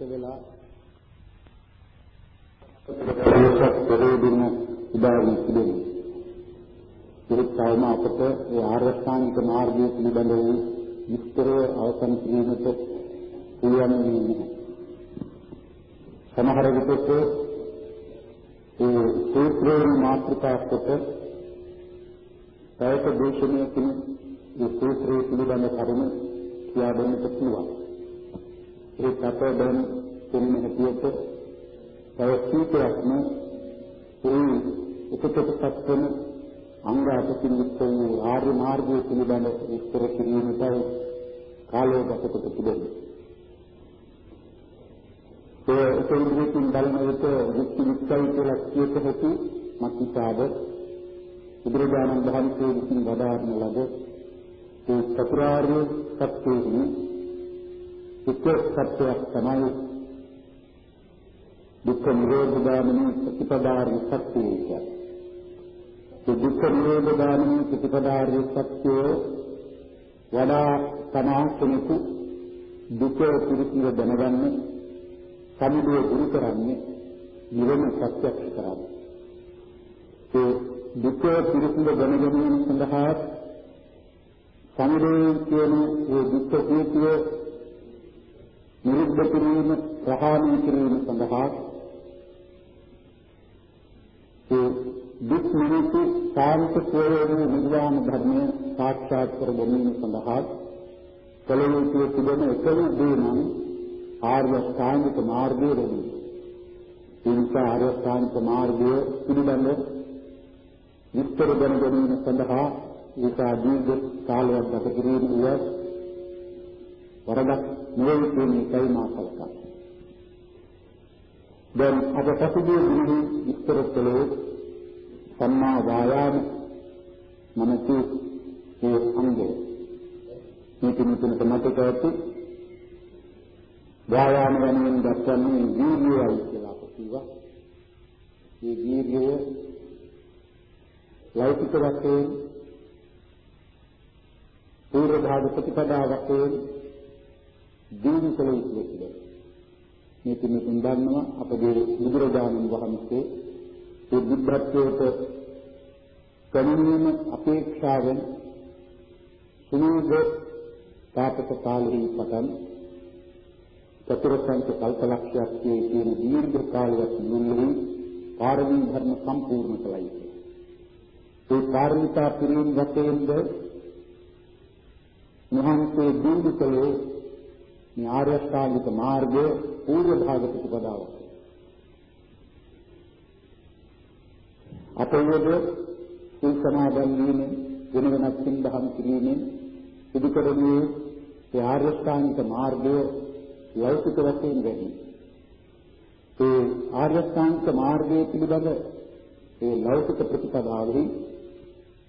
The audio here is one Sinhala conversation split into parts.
රැස් වෙලා ඒකත් පෙරේදින උදාහරණ පිළිගන්න. ඒත් තවම අපට ඒ ආර්ය ශ්‍රාණික මාර්ගය පිළිබඳව විස්තරව අවසන් කිරීමට පුළුවන් වෙන්නේ නැහැ. සමහර විටක ඒ සූත්‍රයේ මාතෘකා කොට පැයක දේශනාවකින් ඒ සූත්‍රයේ පිළිබඳ කරුණු කියා දෙන්නට පුළුවන්. ඒ කත දැන් දෙන්න හැටියට තව කීපයක්ම ඒ එකකටපත් වෙන අංග අටකින් යුක්ත වූ ආර්ය මාර්ගය පිළිබඳ විස්තර කිරීමටයි කාලය ගත කොට තිබෙනවා. ඒ උපරිමයෙන් බලන විට යුක්ති විස්සයි කියලා කියත හැකි මතිසාද බුදුරජාණන් වහන්සේ විසින් වදාරන ලද ඒ චතුරාර්ය සත්‍යෙහි එක සත්‍යයක් තමයි දුක්ඛ නිරෝධ ගාමිනී ප්‍රතිපදාර්ය සත්‍යය කියන්නේ. ඒ දුක්ඛ නිරෝධ ගාමිනී ප්‍රතිපදාර්ය සත්‍යය වඩා තමා කෙනෙකු දුක පිළිසිර දැනගන්නේ සමුදය දුරු කරන්නේ නිවන ප්‍රත්‍යක්ෂ කරන්නේ. ඒ දුක පිළිසිර දැනගැනීම සඳහා සමුදය කියන ඒ දුක්ඛ හේතුව නිරුද්ධ කිරීම ප්‍රහාණය කිරීම සඳහා ඒ දුක් නිමිති සාන්ත සෝයන නිර්වාණ ධර්මය සාක්ෂාත් කර ගැනීම සඳහා කල යුතු තිබෙන එකම දේ නම් ආර්ය ශ්‍රාන්තික මාර්ගය වෙනවා. ඒ නිසා ආර්ය ශ්‍රාන්තික මාර්ගය පිළිබඳ විස්තර දැන ගැනීම සඳහා ඒක දීර්ඝ කාලයක් ගත කිරීම වූ වරදක් නෙවෙයි කියන එකයි මා කල්පනා. දැන් අප පසුගිය දිනෙහි විස්තර කළේ සම්මා වායාම මනසේ ඒ අංගය. මේ තුනට මතක ඇති වායාම වෙනුවෙන් දක්වන්නේ වීර්යයයි කියලා අප කිව්වා. මේ වීර්යය ලෞකික වශයෙන් පූර්ව භාග ප්‍රතිපදා වශයෙන් දිනු කළ යුතු කියලා. මේ තුනෙන් දන්නවා අපගේ බුදුරජාණන් වහන්සේ ඒ බුද්ධත්වයට කණිනීම අපේක්ෂාවෙන් සුනුද තාපක කාලෙහි පටන් චතුරාර්ය කල්පලක්ෂයක් කියන දීර්ඝ කාලයක් මුළුල්ලේ පාරමී ධර්ම සම්පූර්ණ කළයි. ඒ පාරමිතා පිරීම වශයෙන්ද මහන්සේ දීර්ඝ කලේ මේ ආර්ය අෂ්ටාංගික මාර්ගයේ පූර්ව භාග ප්‍රතිපදාවක්. අපේද සිල් සමාදන් වීමෙන් වෙන වෙනත් සිල් දහම් කිරීමෙන් සිදු කරන්නේ ඒ ආර්ය අෂ්ටාංගික මාර්ගය ලෞකික වශයෙන් වැඩි. ඒ ආර්ය අෂ්ටාංගික මාර්ගයේ පිළිබඳ ඒ ලෞකික ප්‍රතිපදාවෙහි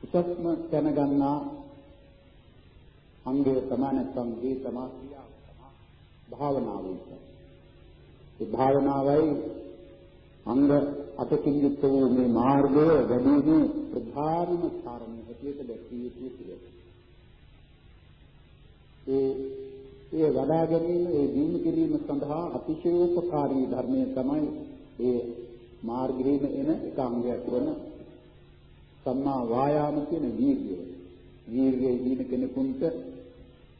උසස්ම දැනගන්නා අංගය තමයි නැත්නම් මේ තමයි භාවනාව විතරයි. ඒ භාවනාවයි අංග අටකින් යුක්ත වූ මේ මාර්ගය වැඩිමේ ප්‍රධානම කාරණය හැටියට දැක්විය යුතු පිළිවෙල. ඒ ඒ වඩා ගැනීම ඒ දිනු කිරීම සඳහා අතිශයෝපකාරී ධර්මය තමයි ඒ මාර්ගයේම එන එක අංගයක් වන සම්මා වායාම කියන වීර්යය. වීර්යයේ දින කෙනෙකුට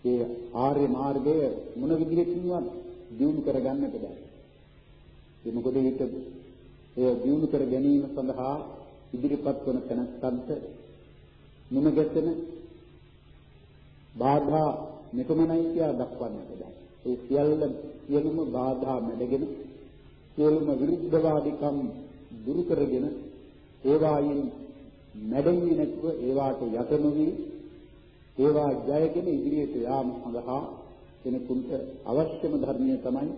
ඒ ආර්ය මාර්ගය මොන විදිහකින්වත් දියුණු කරගන්නට බෑ. ඒ මොකද ඊට ඒ දියුණු කර ගැනීම සඳහා ඉදිරිපත් වන තැනත්තන්ට මුණ ගැසෙන බාධා මෙතමනයි කියා දක්වන්නට බෑ. ඒ සියල්ල සියලුම බාධා මැඩගෙන සියලුම විරුද්ධවාදීකම් දුරු කරගෙන ඒවායින් මැඩෙන්නේ නැතුව ඒවාට යට නොවි ඒවා ජයගෙන ඉදිරියට යාම සඳහා කෙනෙකුට අවශ්‍යම ධර්මය තමයි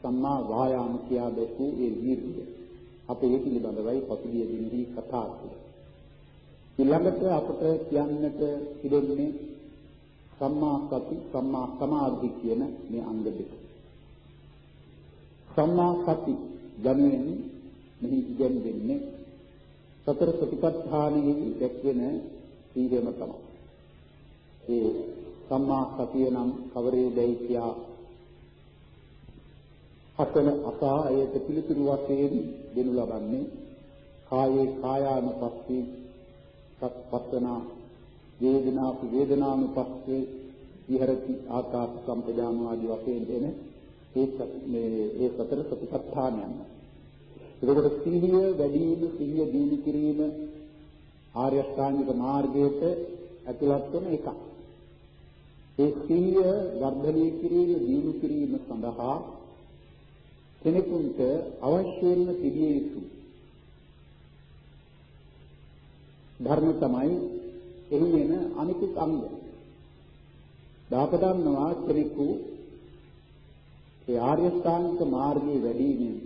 සම්මා වායාම කියා දැක්වූ ඒ වීර්යය. අපේ ඒ පිළිබඳවයි පසුගිය දිනෙහි කතා කළේ. ඊළඟට අපට කියන්නට ඉඩෙන්නේ සම්මා සති සම්මා සමාධි කියන මේ අංග දෙක. සම්මා සති යනුවෙන් මෙහි ඉගෙනගන්නේ සතර සතිපට්ඨානෙහි දැක්වෙන සීලම තමයි. ඒ සම්මා සතිය නම් කවරේදයි කියා අතන අසා ඒට පිළිතුරු වශයෙන් දෙනු ලබන්නේ කායේ කායානුපස්සී සත්පත්තන වේදනාපි වේදනානුපස්සේ විහෙරති ආකාශ සම්පදාන ආදී වශයෙන් දෙන ඒ මේ ඒ සතර සතිපට්ඨානයන්. එතකොට සිහිය වැඩි වීම සිහිය දිනු කිරීම ආර්ය අෂ්ටාංගික මාර්ගයට ඇතුළත් වන එකක්. ඒ සිහිය වර්ධනය කිරීම දිනු කිරීම සඳහා කෙනෙකුට අවශ්‍ය වෙන තිබිය යුතු ධර්ම තමයි එහි වෙන අනිකුත් අංග. දාපදන්නවා කෙනෙකු ඒ ආර්ය ශ්‍රාන්තික මාර්ගයේ වැඩිමෙන්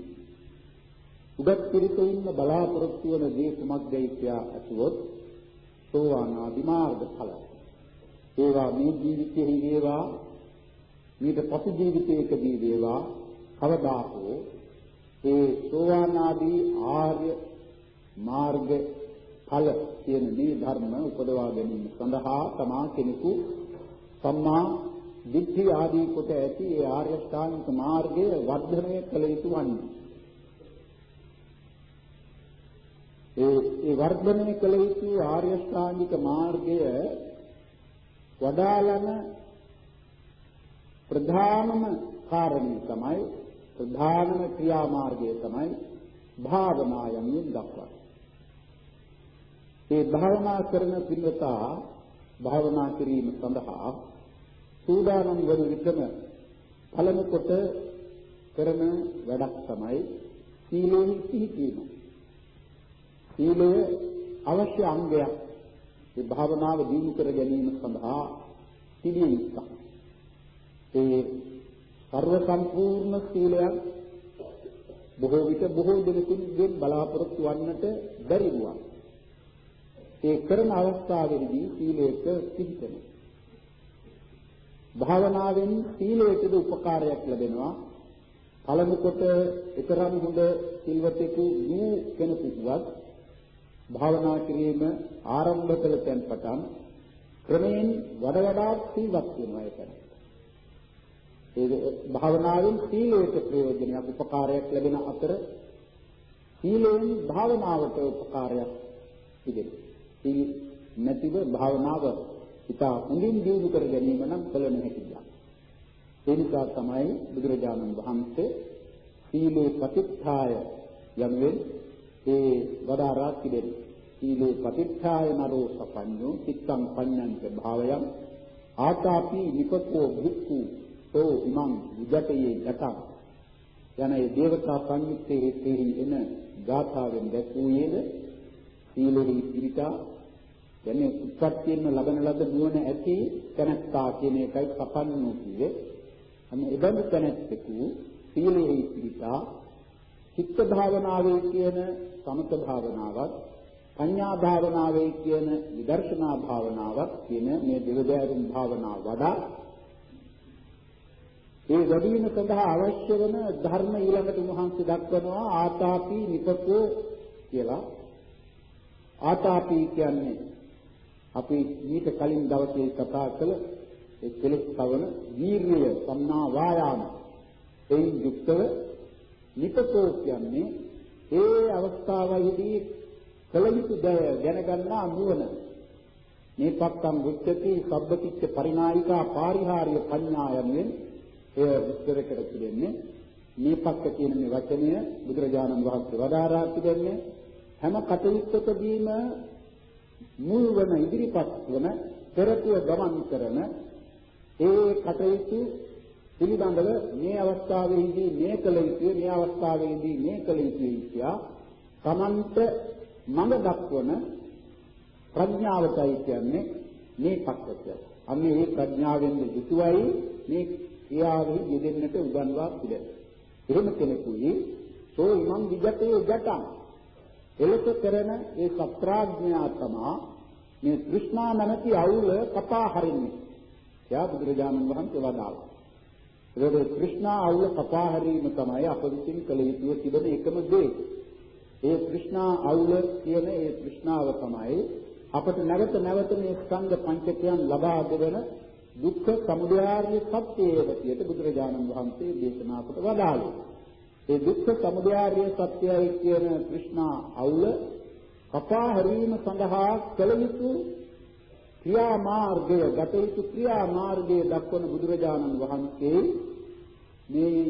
උගත් පිරිසින්න බලාපොරොත්තු වන දේ කුමක්දයි කියා අසුවොත් සෝවාන් ආදි මාර්ග ඵල. ඒවා මේ ජීවිතයේ වේවා ඊට පසු ජීවිතයකදී වේවා කවදා හෝ ඒ සෝවාන් ආදී ආර්ය මාර්ග ඵල කියන මේ ධර්ම උපදවා ගැනීම සඳහා තමා කෙනෙකු සම්මා දිට්ඨි ආදී කොට ඇති ඒ ආර්ය ශ්‍රාන්ත මාර්ගය වර්ධනය කළ යුතු වන්නේ. ඒ ඒ වර්ධනය කළ යුතු ආර්ය ශ්‍රාන්තික මාර්ගය වඩාලන ප්‍රධානම කාරණේ තමයි ප්‍රධානම ක්‍රියාමාර්ගය තමයි භාවනායමින් දක්වන්නේ. ඒ භාවනා කරන පින්වතා භාවනා කිරීම සඳහා සූදානම් වන විටම පළමු කොට කරන වැඩක් තමයි සීලෙහි පිහිටීම. සීලය අවශ්‍ය අංගයක්. ඒ භාවනාව දිනු කර ගැනීම සඳහා පිළිය යුක්තක්. ඒ ਸਰව සම්පූර්ණ සීලයක් බොහෝ විට බොහෝ දෙනෙකුගෙන් බලාපොරොත්තු වන්නට බැරි වුණා. ඒ කරන අවස්ථාවේදී සීලයට පිහිටන. භාවනාවෙන් සීලයටද උපකාරයක් ලැබෙනවා. පළමු කොට ඊතරම් හොඳ සිල්වතෙකු වූ කෙනෙකුවත් භාවනා කිරීම ආරම්භ කළ තැන් පටන් ක්‍රමයෙන් වඩ වඩාත් සීලවත් වෙනවා ඒකයි. ඒ භාවනාවෙන් සීලයට ප්‍රයෝජනයක් උපකාරයක් ලැබෙන අතර සීලෙන් භාවනාවට උපකාරයක් තිබෙනවා. සීල නැතිව භාවනාව ඉතා හොඳින් දියුණු කර ගැනීම නම් කළ නොහැකි දෙයක්. ඒ නිසා තමයි බුදුරජාණන් වහන්සේ සීලේ ප්‍රතිත්ථාය යනුවෙන් ඒ වදාරා තිබෙන්නේ. සීලේ ප්‍රතිත්ථාය නරෝ සපඤ්ඤෝ චිත්තං පඤ්ඤංච භාවයං ආතාපි නිපකෝ භික්ඛු සෝ ඉමං විජතයේ යතං යන ඒ දේවතා සංයුත්තේ හේතෙහි එන ගාථාවෙන් දැක්වූයේද සීලෙහි පිරිතා කියන්නේ උත්පත්තියෙන්ම ලබන ලද නුවණ ඇති තැනැත්තා කියන එකයි කපන්නෝ කියේ. අන්න එබඳු තැනැත්තෙකු සීලෙහි පිරිතා චිත්ත භාවනාවේ කියන සමත භාවනාවත් පඤ්ඤා භාවනාවේ කියන විදර්ශනා භාවනාවත් කියන මේ දෙවදෑරුම් භාවනාව වඩා ඒ වැඩිම සඳහා අවශ්‍ය වන ධර්ම ඊළඟට උන්වහන්සේ දක්වනවා ආතාපි නිපකෝ කියලා. ආතාපි කියන්නේ අපි ඊට කලින් දවසේ කතා කළ ඒ කෙලෙස් කවන වීර්යය සම්නා වායාම. එයින් යුක්තව නිපකෝ කියන්නේ ඒ අවස්ථාවේදී කල යුතු දය දැනගන්නා නුවණ. මේ පත්තම් වුච්චති සබ්බතිච්ච පරිනායිකා පාරිහාර්ය පඤ්ඤා යනුවෙන් එය විස්තර කර තිබෙන්නේ මේ පක්ක කියන මේ වචනය බුදුරජාණන් වහන්සේ වදාරා තිබෙන්නේ. හැම කටයුත්තකදීම මුල් වන ඉදිරිපත් වන පෙරටුව ගමන් කරන ඒ කටයුතු පිළිබඳව මේ අවස්ථාවේදී මේ කළ යුතුය මේ අවස්ථාවේදී මේ කළ යුතුය කියා තමන්ට මඟ දක්වන ප්‍රඥාවටයි කියන්නේ මේ පක්කය. අන්න මේ ප්‍රඥාවෙන් යුතුවයි මේ ක්‍රියාවෙහි යෙදෙන්නට උගන්වා පිළිදෙන. එහෙම කෙනෙකුයි සෝ ඉමං විජතේ ජටං එලෙස කරන ඒ සත්‍රාඥා තමා මේ કૃષ્ණා නැමැති අවුල කපා හරින්නේ. එයා බුදුරජාණන් වහන්සේ වදාළා. ඒකට তৃෂ්ණා අවුල කපා හැරීම තමයි අප විසින් කළ යුතු තිබෙන එකම දේ. ඒ তৃෂ්ණා අවුල කියන ඒ তৃෂ්ණාව තමයි අපට නැවත නැවත මේ ස්කන්ධ පංචකයන් ලබා දෙවන දුක්ඛ සමුදයාර්ය සත්‍යයේ හැටියට බුදුරජාණන් වහන්සේ දේශනා කොට වදාළේ. ඒ දුක්ඛ සමුදයාර්ය සත්‍යය කියන তৃෂ්ණා අවුල කපා හැරීම සඳහා කළ යුතු ක්‍රියා මාර්ගය ගත යුතු ක්‍රියා මාර්ගය දක්වන බුදුරජාණන් වහන්සේ මේ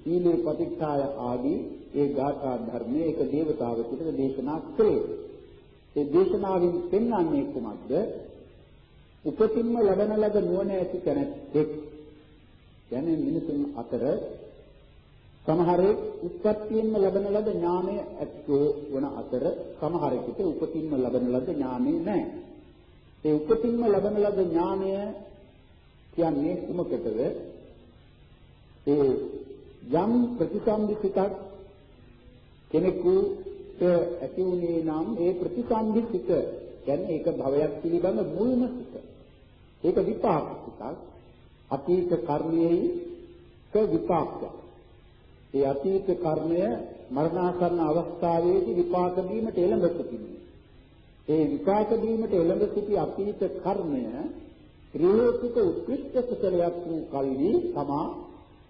සීලේ ප්‍රතික්ෂාය ආදී ඒ ගාථා ධර්මයේ එක දේවතාවෙකුට දේශනා කළේ. ඒ දේශනාවෙන් පෙන්වන්නේ කුමක්ද? උපතින්ම ලබන ලද නුවණ ඇති කෙනෙක් කියන්නේ මිනිසුන් අතර සමහරෙක් උත්පත්තියෙන්ම ලබන ලද ඥානය ඇත්තෝ වන අතර සමහරෙකුට උපතින්ම ලබන ලද ඥානෙ නැහැ. ඒ උපතින්ම ලබන ලද ඥානය කියන්නේ කුමකටද? ඒ යම් ප්‍රතිසන්දි සිතක් කෙනෙකුට ඇති වුණේ නම් ඒ ප්‍රතිසන්දි සිත කියන්නේ ඒක භවයක් පිළිබඳ මුල්ම සිත. ඒක විපාක සිතක්. අතීත කර්මයේ විපාකයක්. ඒ අතීත කර්මය මරණාසන්න අවස්ථාවේදී විපාක දීමට එළඹ සිටින්නේ. ඒ විපාක දීමට එළඹ සිටි අතීත කර්මය ත්‍රිහේතුක උත්කෘෂ්ඨ කුසලයක් වූ කල්හි තමා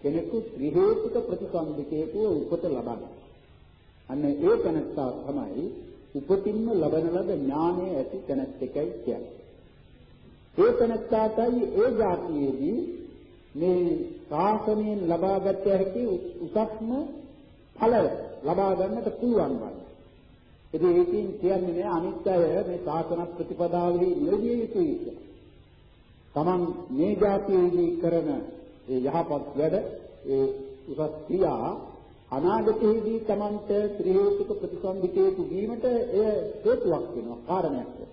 කෙනෙකු ත්‍රිහේතුක ප්‍රතිසන්දිකේතුව උපත ලබන්නේ. අන්න ඒ තැනත්තා තමයි උපතින්ම ලබන ලද ඥානය ඇති තැනැත්තකයි කියන්නේ. ඒ තැනත්තාටයි ඒ જાතියේදී මේ ශාසනයෙන් ලබාගත හැකි උසස්ම ඵල ලබා ගන්නට පුළුවන් වන්නේ. ඉතින් ඒකෙන් කියන්නේ නෑ අනිත් අය මේ ශාසන ප්‍රතිපදාවෙහි නියොජිය යුතුයි කියලා. Taman මේ જાතියේදී කරන ඒ යහපත් වැඩ ඒ උසස් ක්‍රියා අනාගතයේදී Tamanට ත්‍රි හේතුක ප්‍රතිසන්දිකේතු වීමට එය හේතුවක් වෙනවා කාරණයක් වෙනවා.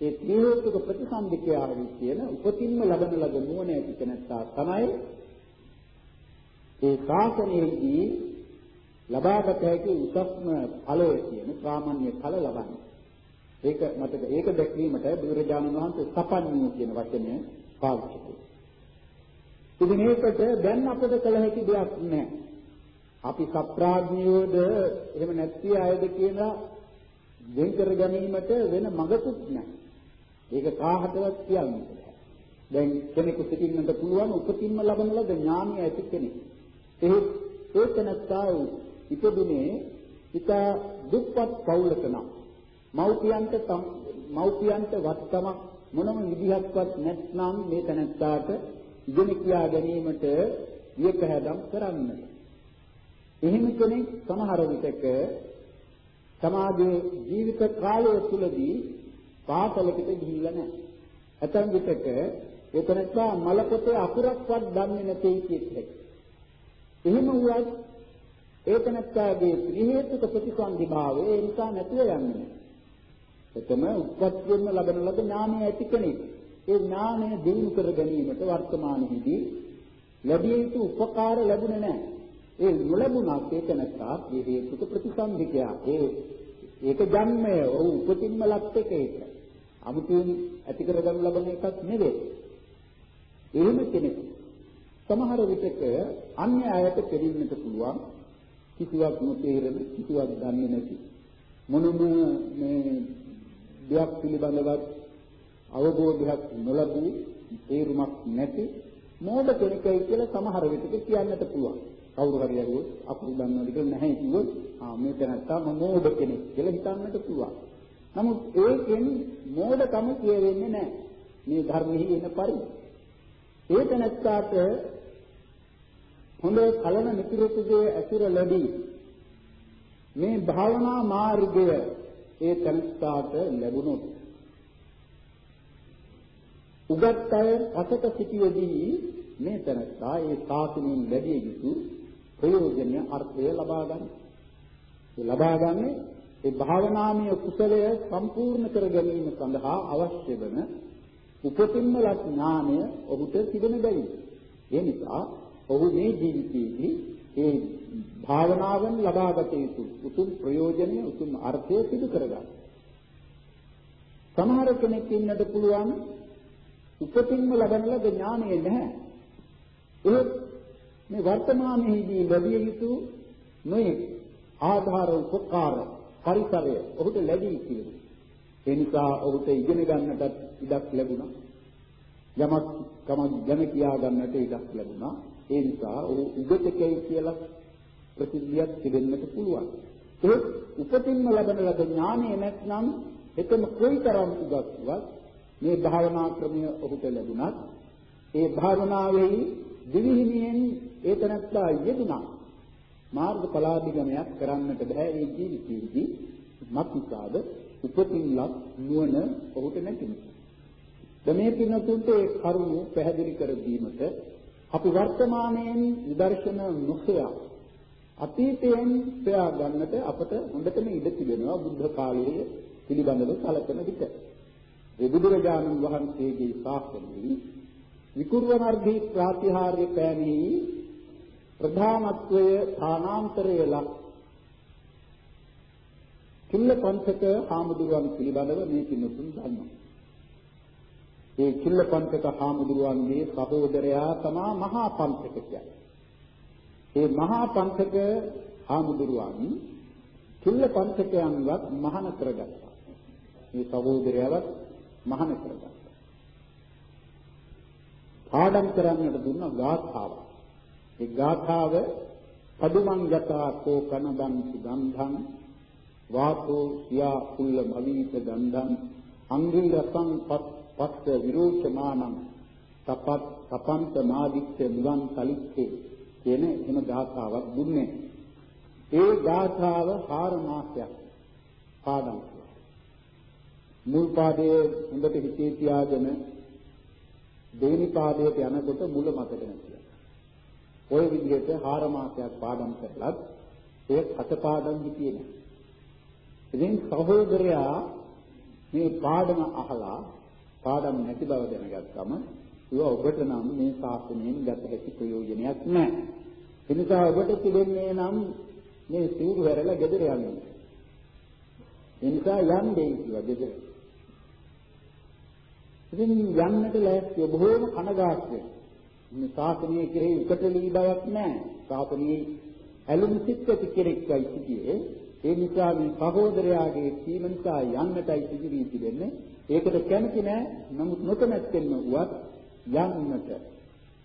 ඒ ත්‍රි හේතුක ප්‍රතිසන්දිකයාවෙන් කියන උපතින්ම ලබන ලද නුවණ ඇති කෙනෙක්තා තමයි ඒ ශාසනයේදී ලබාගත හැකි උසස්ම ඵලය කියන සාමාන්‍ය ඵල ලබන්නේ. ඒක මතක ඒක දැක්වීමට බුදුරජාණන් වහන්සේ සපඤ්ඤය කියන වචනය පාවිච්චි කළා. ඉතින් ඒකට දැන් අපිට කළ හැකි දෙයක් නැහැ. අපි සත්‍රාඥයෝද එහෙම නැති අයද කියලා වෙන් කර ගැනීමට වෙන මඟකුත් නැහැ. ඒක කාහටවත් කියන්නේ නැහැ. දැන් කෙනෙකු සිටින්නට පුළුවන් උපතින්ම ලබන ලද ඥානය ඇති කෙනෙක්. ඒ ඒකනත්තා ඉපදුනේ ඊට දුප්පත් පවුලක නම් මව්පියන්ට මව්පියන්ට වත්කමක් මොනම විදිහක්වත් නැත්නම් මේ තැනත්තාට ඉගෙන කියා ගැනීමට විපහැදම් කරන්නට. එහෙම කෙනෙක් සමහර විටක සමාජයේ ජීවිත කාලය තුලදී පාසලකට ගිහිල්ලා නැහැ. ඇතැම් විටක ඒතනත්තා මල පොතේ අකුරක්වත් දන්නේ නැtei කියත් එහෙම වුවත් ඒතනත්තාගේ ත්‍රි හේතුක ප්‍රතිසන්දි භාවය ඒ නිසා නැතුව යන්නේ. එතම උත්පත්තියෙන්ම ලබන ලද ඥානය ඇති කෙනෙක්. ඒ ඥානය දිනු කර ගැනීමට වර්තමානයේදී ලැබිය යුතු උපකාර ලැබුණේ නැහැ. ඒ නොලැබුණා ඒතනත්තා මේ හේතුක ප්‍රතිසන්දිකයා. ඒ ඒක ජන්මය. ඔහු උපතින්ම ලත් එක ඒක. අමුතුවෙන් ඇති කරගනු ලබන එකක් නෙවෙයි. එහෙම කෙනෙක් සමහර විටක අන්‍ය අයට දෙන්නට පුළුවන් කිසිවක් නොතේරෙන කිසිවක් දන්නේ නැති මොනම මේ දෙයක් පිළිබඳවත් අවබෝධයක් නොලබූ තේරුමක් නැති මෝඩ කෙනෙක්යි කියලා සමහර විටක කියන්නට පුළුවන්. කවුරු හරි අරුවොත් අකුරු දන්නවද කියලා නැහැ කිව්වොත් ආ මේ තැනත්තා මෝඩ කෙනෙක් කියලා හිතන්නට පුළුවන්. නමුත් ඒකෙන් මෝඩකම කියවෙන්නේ නැහැ. මේ ධර්මෙහි එන පරිදි. ඒ තැනත්තාට හොඳ කලන මිතුරෙකුගේ ඇසුර ලැබී මේ භාවනා මාර්ගය ඒ තනස්ථාට ලැබුණොත් උගත් අය අසත සිටියේදී මේ තනස්ථා ඒ සාසනයෙන් ලැබිය යුතු ප්‍රයෝජන අර්ථය ලබා ගන්න. ඒ ලබා ගන්නේ ඒ භාවනාමය කුසලය සම්පූර්ණ කර ගැනීම සඳහා අවශ්‍ය වන උපතින්ම ලත් ඥානය ඔහුට තිබෙන බැරි. ඒ නිසා ඔහු මේ ජීවිතයේදී ඒ භාවනාවෙන් ලබාගත යුතු උතුම් ප්‍රයෝජනය උතුම් අර්ථය සිදු කරගන්න. සමහර කෙනෙක් ඉන්නට පුළුවන් උපතින්ම ලබන ලද ඥානය නැහැ. ඒ මේ වර්තමානයේදී ලැබිය යුතු මේ ආධාර උපකාර පරිසරය ඔහුට ලැබී තියෙනවා. ඒ නිසා ඔහුට ඉගෙන ගන්නටත් ඉඩක් ලැබුණා. යමක් කමක් ගැන කියා ගන්නට ඉඩක් ලැබුණා. ඒ නිසා ඔහු උගතකයි කියලා ප්‍රසිද්ධියක් තිබෙන්නට පුළුවන්. ඒ උපතින්ම ලබන ලද ඥානය නැත්නම් එතන කොයිතරම් උගත්වත් මේ භාවනා ක්‍රමය ඔහුට ලැබුණත් ඒ භාවනාවෙහි දිවිහිමියෙන් ඒතනත්තා යෙදුණා මාර්ගඵලාභිගමයක් කරන්නට බෑ ඒ ජීවිතයේදී මක්නිසාද උපතින්ලත් නුවණ ඔහුට නැති නිසා. මේ පින්නතුන්ට ඒ කරුණ පැහැදිලි කර දීමට අපි වර්තමානයෙන් විදර්ශන නොසොයා අතීතයෙන් සොයා ගන්නට අපට හොඳටම ඉඩ තිබෙනවා බුද්ධ කාලයේ පිළිබඳව සැලකෙන විට. ඒ බුදුරජාණන් වහන්සේගේ ශාසනයේ විකුර්වනර්ධී ප්‍රාතිහාර්ය පෑනෙහි ප්‍රධානත්වය ස්ථානාන්තරය ලක් චුල්ල පංචක හාමුදුරුවන් පිළිබඳව මේ පින්නතුන් දන්නවා. ඒ චුල්ල පංචක හාමුදුරුවන්ගේ සහෝදරයා තමා මහා පංචක කියන්නේ. ඒ මහා පංචක හාමුදුරුවන් චුල්ල පංචකයන්වත් මහාන කරගත්තා. මේ සහෝදරයවත් මහාන කරගත්තා. පාඩම් කරන්නට දුන්න ගාථාවක්. ඒ ගාථාව පදුමං යතා කෝ කනදං සුගන්ධං වාතෝ සියා කුල්ල මවීත ගන්ධං අංගි රසං පස්ස විරෝචමානං තපත් තපන්ත මාදික්ඛ නිවන් කලිච්ඡේ කියන එම ගාථාවක් දුන්නේ. ඒ ගාථාව හාර මාසයක් පාඩම් මුල් පාදයේ හොඳට හිතේ තියාගෙන දෙවෙනි පාදයට යනකොට මුල මතක නැතිව. ওই විදිහට හාර මාසයක් පාඩම් කරලත් ඒ අත පාඩම් හිතියේ නැහැ. ඉතින් සහෝදරයා මේ පාඩම අහලා පාඩම් නැති බව දැනගත්තම ඒව ඔබට නම් මේ ශාසනයෙන් ගත හැකි ප්‍රයෝජනයක් නැහැ. ඒ නිසා ඔබට තිබෙන්නේ නම් මේ සීරු හැරලා ගෙදර යන්න. ඒ නිසා යන්නේ කියලා ගෙදර. ඉතින් යන්නට ලෑස්ති බොහෝම කනගාටුයි. මේ ශාසනයේ කෙරෙහි උකටලී බවක් නැහැ. ශාසනයේ ඇලුම් සිත් ඇති කෙනෙක්යි සිටියේ. ඒ නිසා මේ සහෝදරයාගේ කීම නිසා යන්නටයි සිදුවී තිබෙන්නේ. ඒකට කැමති නැහැ. නමුත් නොකමැත්තෙන්ම වුවත් යන්නට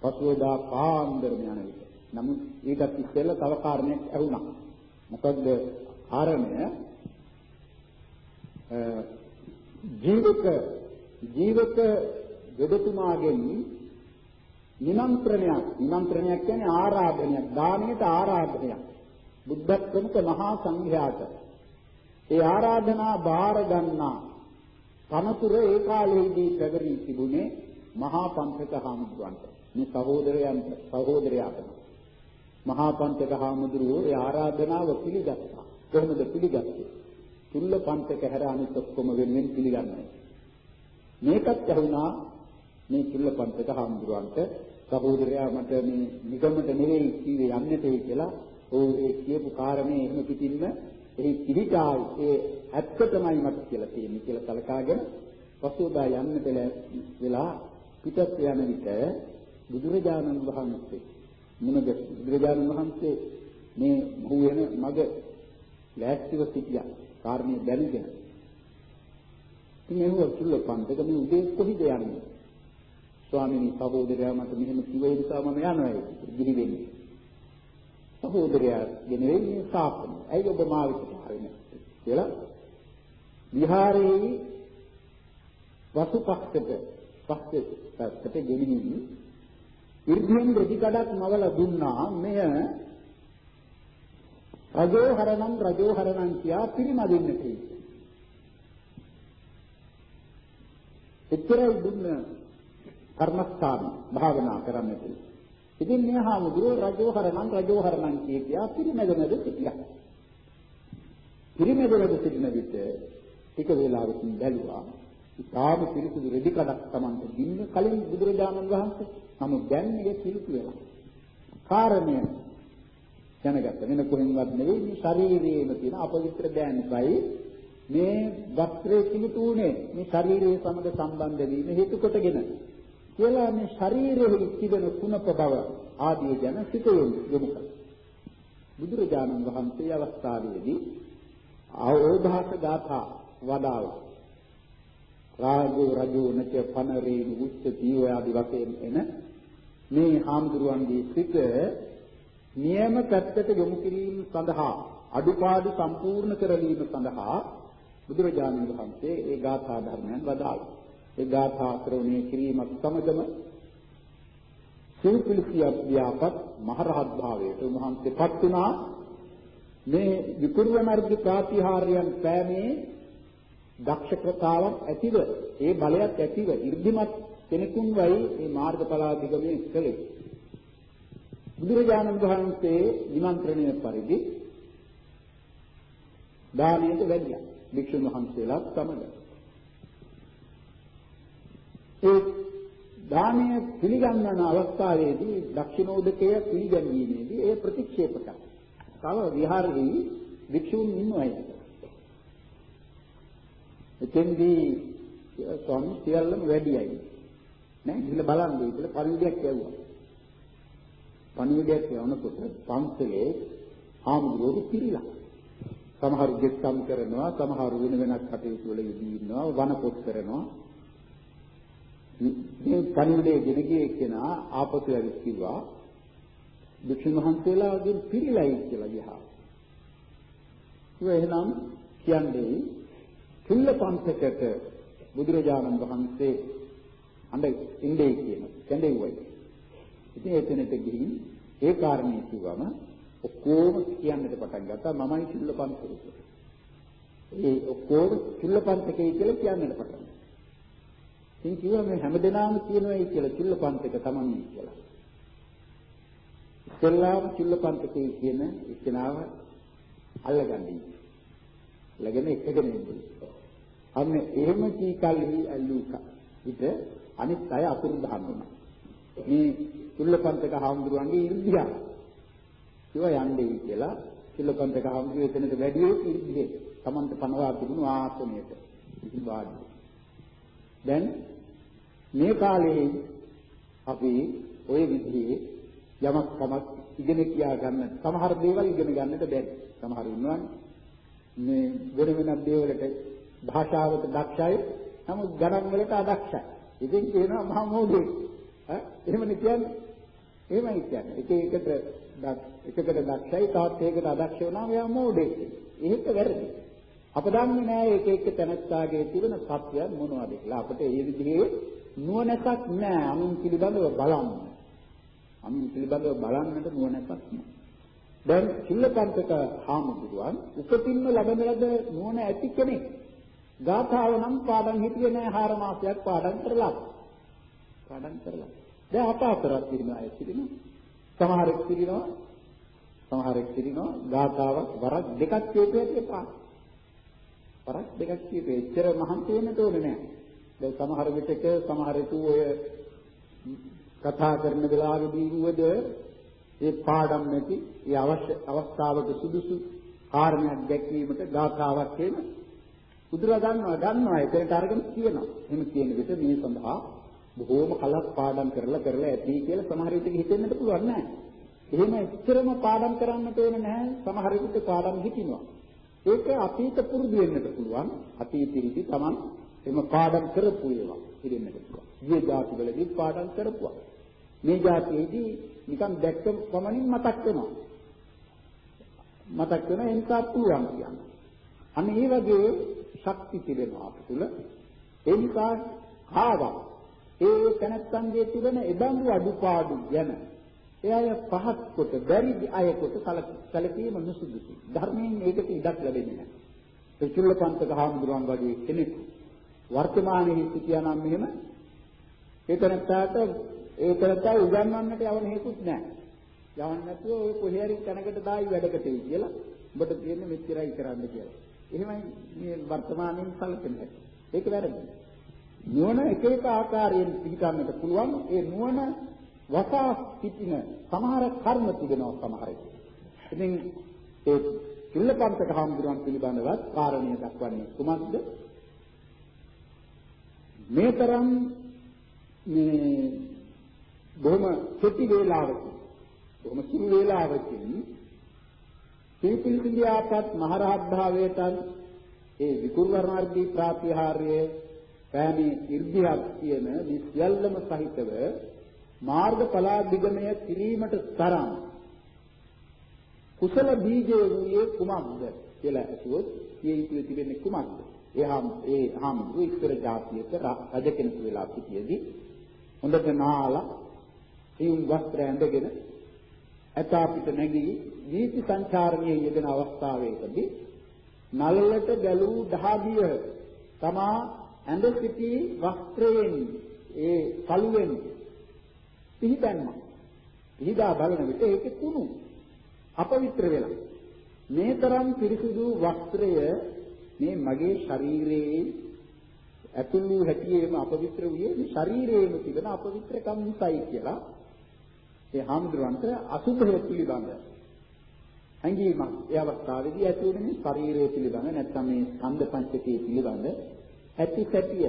පසුවදා පාන්දරම යන විට. නමුත් ඊටත් ඉස්සෙල්ලා තව කාරණයක් ඇහුණා. මොකද කාරණය ජීවිත ජීවිත වෙදතුමාගෙන් නිමන්ත්‍රණයක් නිමන්ත්‍රණයක් කියන්නේ ආරාධනයක් දානයට ආරාධනයක් බුද්ධ ප්‍රමුඛ මහා සංඝයාට ඒ ආරාධනා බාර ගන්නා තනතුර ඒ කාලයේදී පැවරී තිබුණේ මහා පන්සක හාමුදුරන්ට. මේ සහෝදරයන්ට සහෝදරයාට. මහා පන්සක හාමුදුරුවෝ ඒ ආරාධනාව පිළිගත්තා. කොහොමද පිළිගත්තේ? තුල්ල පන්සක හැර අනිත් ඔක්කොම වෙනුවෙන් පිළිගන්නේ. මේකත් ඇහුණා මේ තුල්ල පන්සක හාමුදුරන්ට සහෝදරයා මට මේ නිගමට නෙවෙයි කීවේ යන්නට කියලා. ඔව් ඒ කියපු කාරණේ එහෙම පිටින්ම එහි පිළිකායි ඒ ඇත්තටමයි මට කියලා තියෙන්නේ කියලා සලකාගෙන පසුදා යන්නට වෙලා පිටත් යන විට බුදුරජාණන් වහන්සේ මුණග බුදුරජාණන් වහන්සේ මේ මොහු වෙන මග ලෑස්තිව සිටියා. කාරණේ දැනගෙන. ඉතින් එහුව සුල්ල පන්දක මේ උදේ කොහිද යන්නේ? ස්වාමීනි සහෝදරයා මට මෙහෙම කිව්ව නිසා මම යනවා. ගිහි වෙන්නේ සහෝදරයා ගෙනෙන්නේ මේ සාපන. ඇයි ඔබ මාවිට ආවේ කියලා? විහාරයේ වසුපක්ෂක පක්ෂයට ගෙනිහින් ඉර්ධියෙන් රෙදි කඩක් මවලා දුන්නා. මෙය රජෝ හරණං රජෝ හරණං කියා පිරිමදින්නට එච්චරයි දුන්න කර්මස්ථාන භාවනා කරන්නට. ඉතින් මේ හාමුදුරුවෝ රජෝහරණං රජෝහරණං කියා පිරිමැදමද සිටියා. පිරිමැදමද සිටින විට ටික වේලාවකින් බැලුවා ඉතාම පිරිසුදු රෙදි කඩක් Tamante දින්න කලින් බුදුරජාණන් වහන්සේ නමුත් දැන් මේක පිළිතු වෙලා. කාරණය දැනගත්ත වෙන කොහෙන්වත් නෙවෙයි මේ ශරීරයේම තියෙන අපවිත්‍ර දෑනිසයි මේ වස්ත්‍රයේ පිළිතුනේ මේ ශරීරයේ සමග සම්බන්ධ වීම හේතු කොටගෙන කියලා මේ ශරීරෙහි තිබෙන කුණප බව ආදී ගැන සිත යොමු කළා. බුදුරජාණන් වහන්සේ අවස්ථාවේදී ආෝභාස ගාථා වදාළා. රාජෝ රජෝ නච පනරේ උච්ච තීව ආදී වශයෙන් එන මේ හාමුදුරුවන්ගේ සිත නියම පැත්තට යොමු කිරීම සඳහා අඩුපාඩු සම්පූර්ණ කරලීම සඳහා බුදුරජාණන් වහන්සේ ඒ ගාථා ධර්මයන් වදාළා. ඒ ගාථා ශ්‍රවණය කිරීමත් සමගම සිව්පිලිසියක් ව්‍යාපත් මහරහත් භාවයට උන්වහන්සේපත් වුණා. මේ විකුර්ව මාර්ග ප්‍රාතිහාර්යයන් පෑමේ දක්ෂතාවක් ඇතිව ඒ බලයක් ඇතිව 이르දිමත් කෙනෙකුන් වයි මේ මාර්ගඵලාධිගමනය කළේ. බුදුරජාණන් වහන්සේ නිමන්ත්‍රණය පරිදි දානයට වැඩියා. භික්ෂුන් වහන්සේලාත් සමග. ඒ දානය පිළිගන්වන අවස්ථාවේදී දක්ෂිනෝදකය පිළිගැනීමේදී ඒ ප්‍රතික්ෂේප කරනවා. තව විහාරයේ භික්ෂුන් ඉන්නවයි. එතෙන්දී ස්වාමී සියල්ලම වැඩියයි. නෑ ගිහලා බලන්නේ කියලා පරිවිඩයක් ඇව්වා. පණිවිඩයක් යවනකොට පන්සලේ ආමුදුරු පිළිලා. සමහරු ගෙස්සම් කරනවා, සමහරු වෙන වෙනත් කටයුතු වල යෙදී ඉන්නවා, වනපොත් කරනවා. මේ පණිවිඩයේ ගෙන ගියේ කෙනා ආපසු ඇවිත් කිව්වා භික්ෂුන් වහන්සේලාගෙන් පිළිලයි කියලා ගියා. ඒ එහෙනම් කියන්නේ තුල්ල පන්සකට බුදුරජාණන් වහන්සේ අඬ ඉන්නේ කියන කැඳෙව්වයි. ඉතින් එතනට ගිහින් ඒ කාරණේ කිව්වම ඔක්කොම කියන්නට පටන් ගත්තා මමයි චුල්ලපන්තේ කියලා. ඒ ඔක්කොම චුල්ලපන්තකේ කියලා කියන්නට පටන් ගත්තා. ඉතින් කිව්වා මේ හැමදෙනාම කියනවායි කියලා චුල්ලපන්තක තමයි කියලා. ඉස්සෙල්ලාම චුල්ලපන්තකේ කියන එක්කෙනාව අල්ලගන්නේ. ළගෙන එකගෙන ඉන්නේ. අන්න එහෙම කීකල්හි ඇල්ලුකා. ඊට අනිත් අය අතුරු දහන් වුණා. මේ චුල්ලපන්තක හාමුදුරුවන්ගේ ඉර්ධිය. ඒවා යන්නේ කියලා චුල්ලපන්තක හාමුදුරුවෝ එතනට වැඩියේ ඉර්ධියේ. Tamanta පනවා තිබුණු ආසනයට. ඉතින් වාඩි. දැන් මේ කාලේ අපි ওই විදිහේ යමක් කමක් ඉගෙන කියා ගන්න සමහර දේවල් ඉගෙන ගන්නට බැරි. සමහර ඉන්නවනේ මේ වෙන වෙනත් දේවලට භාෂාවට දක්ෂයි නමුත් ගණන් වලට අදක්ෂයි. ඉතින් කියනවා මහා මොඩේ. ඈ එහෙමනේ කියන්නේ. එහෙමයි කියන්නේ. එක එකට එකකට දක්ෂයි තවත් එකකට අදක්ෂ වුණාම එයා මොඩේ. ඒක වැරදි. අප දන්නේ නැහැ එක එක තැනත්තාගේ තිබෙන සත්‍යයන් මොනවද කියලා. අපිට ඒ විදිහේ නුවණක් නැහැ. අනුන් පිළිබඳව බලන්න. අනුන් පිළිබඳව බලන්නට නුවණක් නැහැ. දැන් සිල්ලපන්තක හාමුදුරුවන් උපතින්ම ලබන ලද නුවණ ඇති කෙනෙක්. ගාථාව නම් පාඩම් හිටියේ නෑ 4 මාසයක් පාඩම් කරලා. පාඩම් කරලා. දැන් අප අතරත් ඉන්න අය සිටිනවා. සමහරෙක් සිටිනවා. සමහරෙක් සිටිනවා ගාථාවක් වරක් දෙකක් කියපේ එපා. වරක් දෙකක් කියපේ එච්චර මහන්සි වෙන්න ඕනේ නෑ. දැන් සමහර විටක සමහරෙකු ඔය කතා කරන වෙලාවෙදී වුවද ඒ පාඩම් නැති ඒ අවශ්‍ය අවස්ථාවට සුදුසු කාරණයක් දැක්වීමට ගාථාවක් කියන උදුරා ගන්නවා ගන්නවා ඒකට අරගෙන කියනවා. එහෙම කියන විට මේ සඳහා බොහෝම කලක් පාඩම් කරලා කරලා ඇති කියලා සමහර විට හිතෙන්නත් පුළුවන් නෑ. එහෙම එච්චරම පාඩම් කරන්නට ඕන නැහැ. සමහර විට පාඩම් හිතිනවා. ඒක අතීත පුරුදු වෙන්නට පුළුවන්. අතීතෙදි Taman එම පාඩම් කරපු ඒවා හිතෙන්නට පුළුවන්. ඊයේ જાතිවලදී පාඩම් කරපුවා. මේ જાතියේදී නිකන් දැක්ක පමණින් මතක් වෙනවා. මතක් වෙන ඒ නිසා පුළුවන් කියන්නේ. අන්න ඒ වගේ ශක්ති තිබෙනවා අප තුළ. ඒ නිසා කාවක් ඒ තනත්තන්ගේ තිබෙන එබඳු අඩුපාඩු ගැන එයය පහත් කොට බැරි අය කොට සැලකීම නුසුදුසුයි. ධර්මයෙන් ඒකට ඉඩක් ලැබෙන්නේ නැහැ. ඒ චුල්ලපන්තක හාමුදුරුවන් වගේ කෙනෙක් වර්තමානයේ සිටියා නම් මෙහෙම ඒ තනත්තාට ඒ තනත්තා උගන්වන්නට යවන හේතුත් නැහැ. යවන්න නැතුව ඔය කොහේ හරි තැනකට දායි වැඩකට එයි කියලා. ඔබට තියෙන්නේ මෙච්චරයි කරන්න කියලා. එහෙමයි මේ වර්තමානයේ සැලකෙන්නේ. ඒක වැරදි. නුවණ එක එක ආකාරයෙන් පිළිගන්නට පුළුවන්. ඒ නුවණ වසා සිටින සමහර කර්ම තිබෙනවා සමහරෙක්. ඉතින් ඒ චුල්ලපන්තක හාමුදුරුවන් පිළිබඳවත් කාරණිය දක්වන්නේ කුමක්ද? මේ තරම් මේ බොහොම කෙටි වේලාවකින් බොහොම සුළු වේලාවකින් සීපිලිසියාපත් මහරහත් භාවයට ඒ විකුර්වර්ණාර්දී ප්‍රාතිහාර්ය පෑමේ irdiyak කියන මේ සියල්ලම සහිතව මාර්ගඵලාදිගමය කිරීමට තරම් කුසල බීජය වූයේ කුමක්ද කියලා අසුවොත් කිය යුතු තිබෙන්නේ කුමක්ද? එහාම ඒ හාමුදුරු ඉස්තර ජාතියක රජ කෙනෙකු වෙලා සිටියේදී හොඳට නාලා සියුම් වස්ත්‍ර ඇඳගෙන ඇතා පිට නැගී වීති සංචාරණයේ යෙදෙන අවස්ථාවේදී නළලට ගැලූ දහදිය තමා ඇඳ සිටි වස්ත්‍රයෙන් ඒ කලුවෙන් පිහිටන්නා. පිහිදා බලන විට ඒකේ කුණු අපවිත්‍ර වෙලා. මේ තරම් පිරිසිදු වස්ත්‍රය මේ මගේ ශරීරයේ ඇතුළු හැටියේම අපවිත්‍ර වූයේ මේ ශරීරයේම තිබෙන අපවිත්‍රකම් නිසායි කියලා ඒ හාමුදුරන්ට අසුභය පිළිබඳ හැඟීමක් ඒ අවස්ථාවේදී ඇති වෙන ශරීරය පිළිබඳ නැත්නම් මේ ස්කන්ධ පංචකයේ පිළිබඳ ඇති සැටිය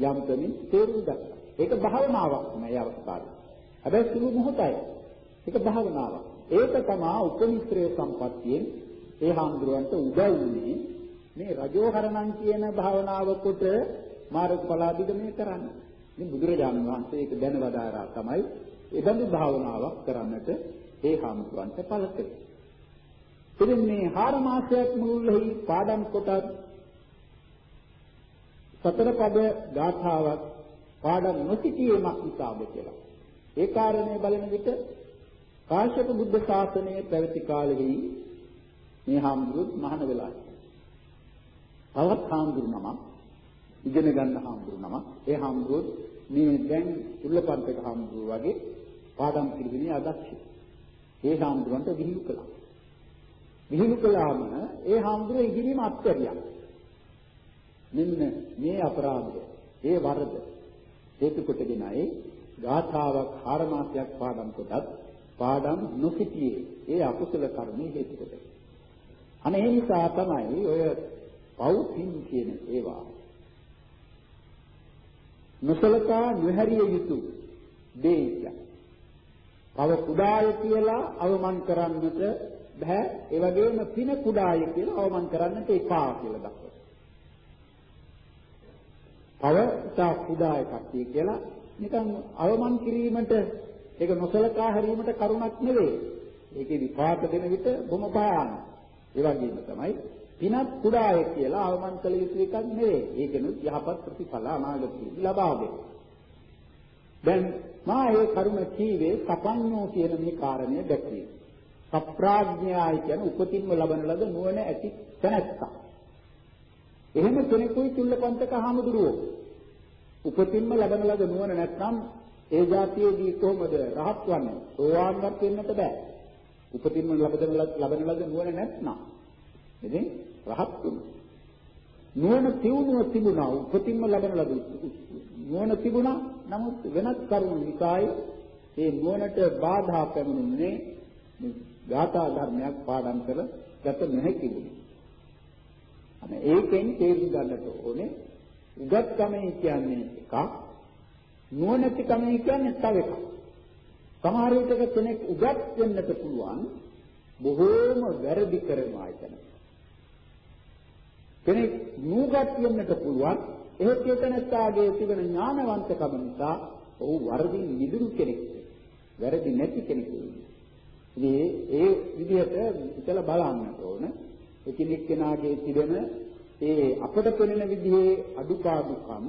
යම් කෙනින් තේරුම් ගත්තා. ඒක භාවනාවක් නෑ අවස්ථාවේ. හැබැයි සුළු මොහොතයි. ඒක භාවනාවක්. ඒක තමයි උපනිශ්‍රේ සම්පත්තියෙන් ඒ හාමුදුරන්ට උදව් වුණේ මේ රජෝහරණම් කියන භාවනාව කොට මාර්ගඵලාදිගමනය කරන්න. ඉතින් බුදුරජාණන් වහන්සේ ඒක දැනවදාරා තමයි ඒ බඳු භාවනාවක් කරන්නට ඒ හාමුදුරන්ට පළ කළේ. ඉතින් මේ හාර මාසයක් මුළුල්ලෙහි පාඩම් කොටත් සතර පද ගාථාවක් පාඩම් නොසිටීමක් නිසාද කියලා. ඒ කාරණය බලන විට කාශ්‍යප බුද්ධ ශාසනය පැවති කාලෙහි මේ හාමුදුරුවෝ මහාන වෙලා. තවත් හාමුදුරු නමක් ඉගෙන ගන්න හාමුදුරු නමක් ඒ හාමුදුරුවෝ මේ දැන් උල්ලපන්තක හාමුදුරුවෝ වගේ පාඩම් පිළිගන්නේ අදක්ෂයි. ඒ හාමුදුරන්ට විහිළු කළා. විහිළු කළාම ඒ හාමුදුරුවෝ ඉගෙනීම අත්හැරියා. මෙන්න මේ අපරාධය, ඒ වරද හේතු කොටගෙනයි ගාථාවක් ආර මාසයක් පාඩම් කොටත් පාඩම් නොසිටියේ ඒ අකුසල කර්මයේ හේතු කොට. අනේ ඒ නිසා තමයි ඔය පෞතින් කියන ඒවා නොසලකා නොහැරිය යුතු දෙයක්. පව කුඩාය කියලා අවමන් කරන්නට බෑ. ඒ වගේම පින කුඩාය කියලා අවමන් කරන්නට එපා කියලා දක්වනවා. පව ඉතා කුඩා එකක් කියලා නිකන් අවමන් කිරීමට ඒක නොසලකා හැරීමට කරුණක් නෙවෙයි. ඒකේ විපාක දෙන විට බොම පාන. ඒ වගේම තමයි පිනත් කුඩාය කියලා අවමන් කළ යුතු එකක් නෙවෙයි. ඒකෙනුත් යහපත් ප්‍රතිඵල අනාගතයේදී ලබා දෙනවා. දැන් මා ඒ කරුණ කීවේ සපන්නෝ කියන මේ කාරණය දැක්වේ. සප්‍රාඥායි කියන උපතින්ම ලබන ලද නුවණ ඇති තැනැත්තා. එහෙම කෙනෙකුයි චුල්ලපන්තක හාමුදුරුවෝ. උපතින්ම ලබන ලද නුවණ නැත්නම් ඒ જાතියේදී කොහොමද රහත් වන්නේ? සෝවාන්වත් වෙන්නට බෑ. උපතින්ම ලබන ලබන ලද නුවණ නැත්නම්. ඉතින් රහත් වුණා. නුවණ තියුණුව තිබුණා උපතින්ම ලබන ලද නුවණ තිබුණා නමුත් වෙනත් කරුණු නිසායි ඒ නුවණට බාධා පැමිණෙන්නේ මේ ගාථා ධර්මයක් පාඩම් කර ගත නොහැකි වුණේ. අනේ ඒකෙන් තේරුම් ගන්නට ඕනේ උගත්කමයි කියන්නේ එකක් නුවණැතිකමයි කියන්නේ තව එකක්. සමහර විටක කෙනෙක් උගත් වෙන්නට පුළුවන් බොහෝම වැරදි කරනවා එතන. කෙනෙක් නුගත් වෙන්නට පුළුවන් එහෙත් ඒතනස්ථාගේ තිබෙන ඥානවන්තකම නිසා ඔහු වරදින් නිදුරු කෙනෙක්. වැරදි නැති කෙනෙක්. ඉතින් ඒ විදිහට හිතලා බලන්න ඕන. එකිනෙක කෙනාගේ තිබෙන ඒ අපට පෙනෙන විදිහේ අඩුපාඩුකම්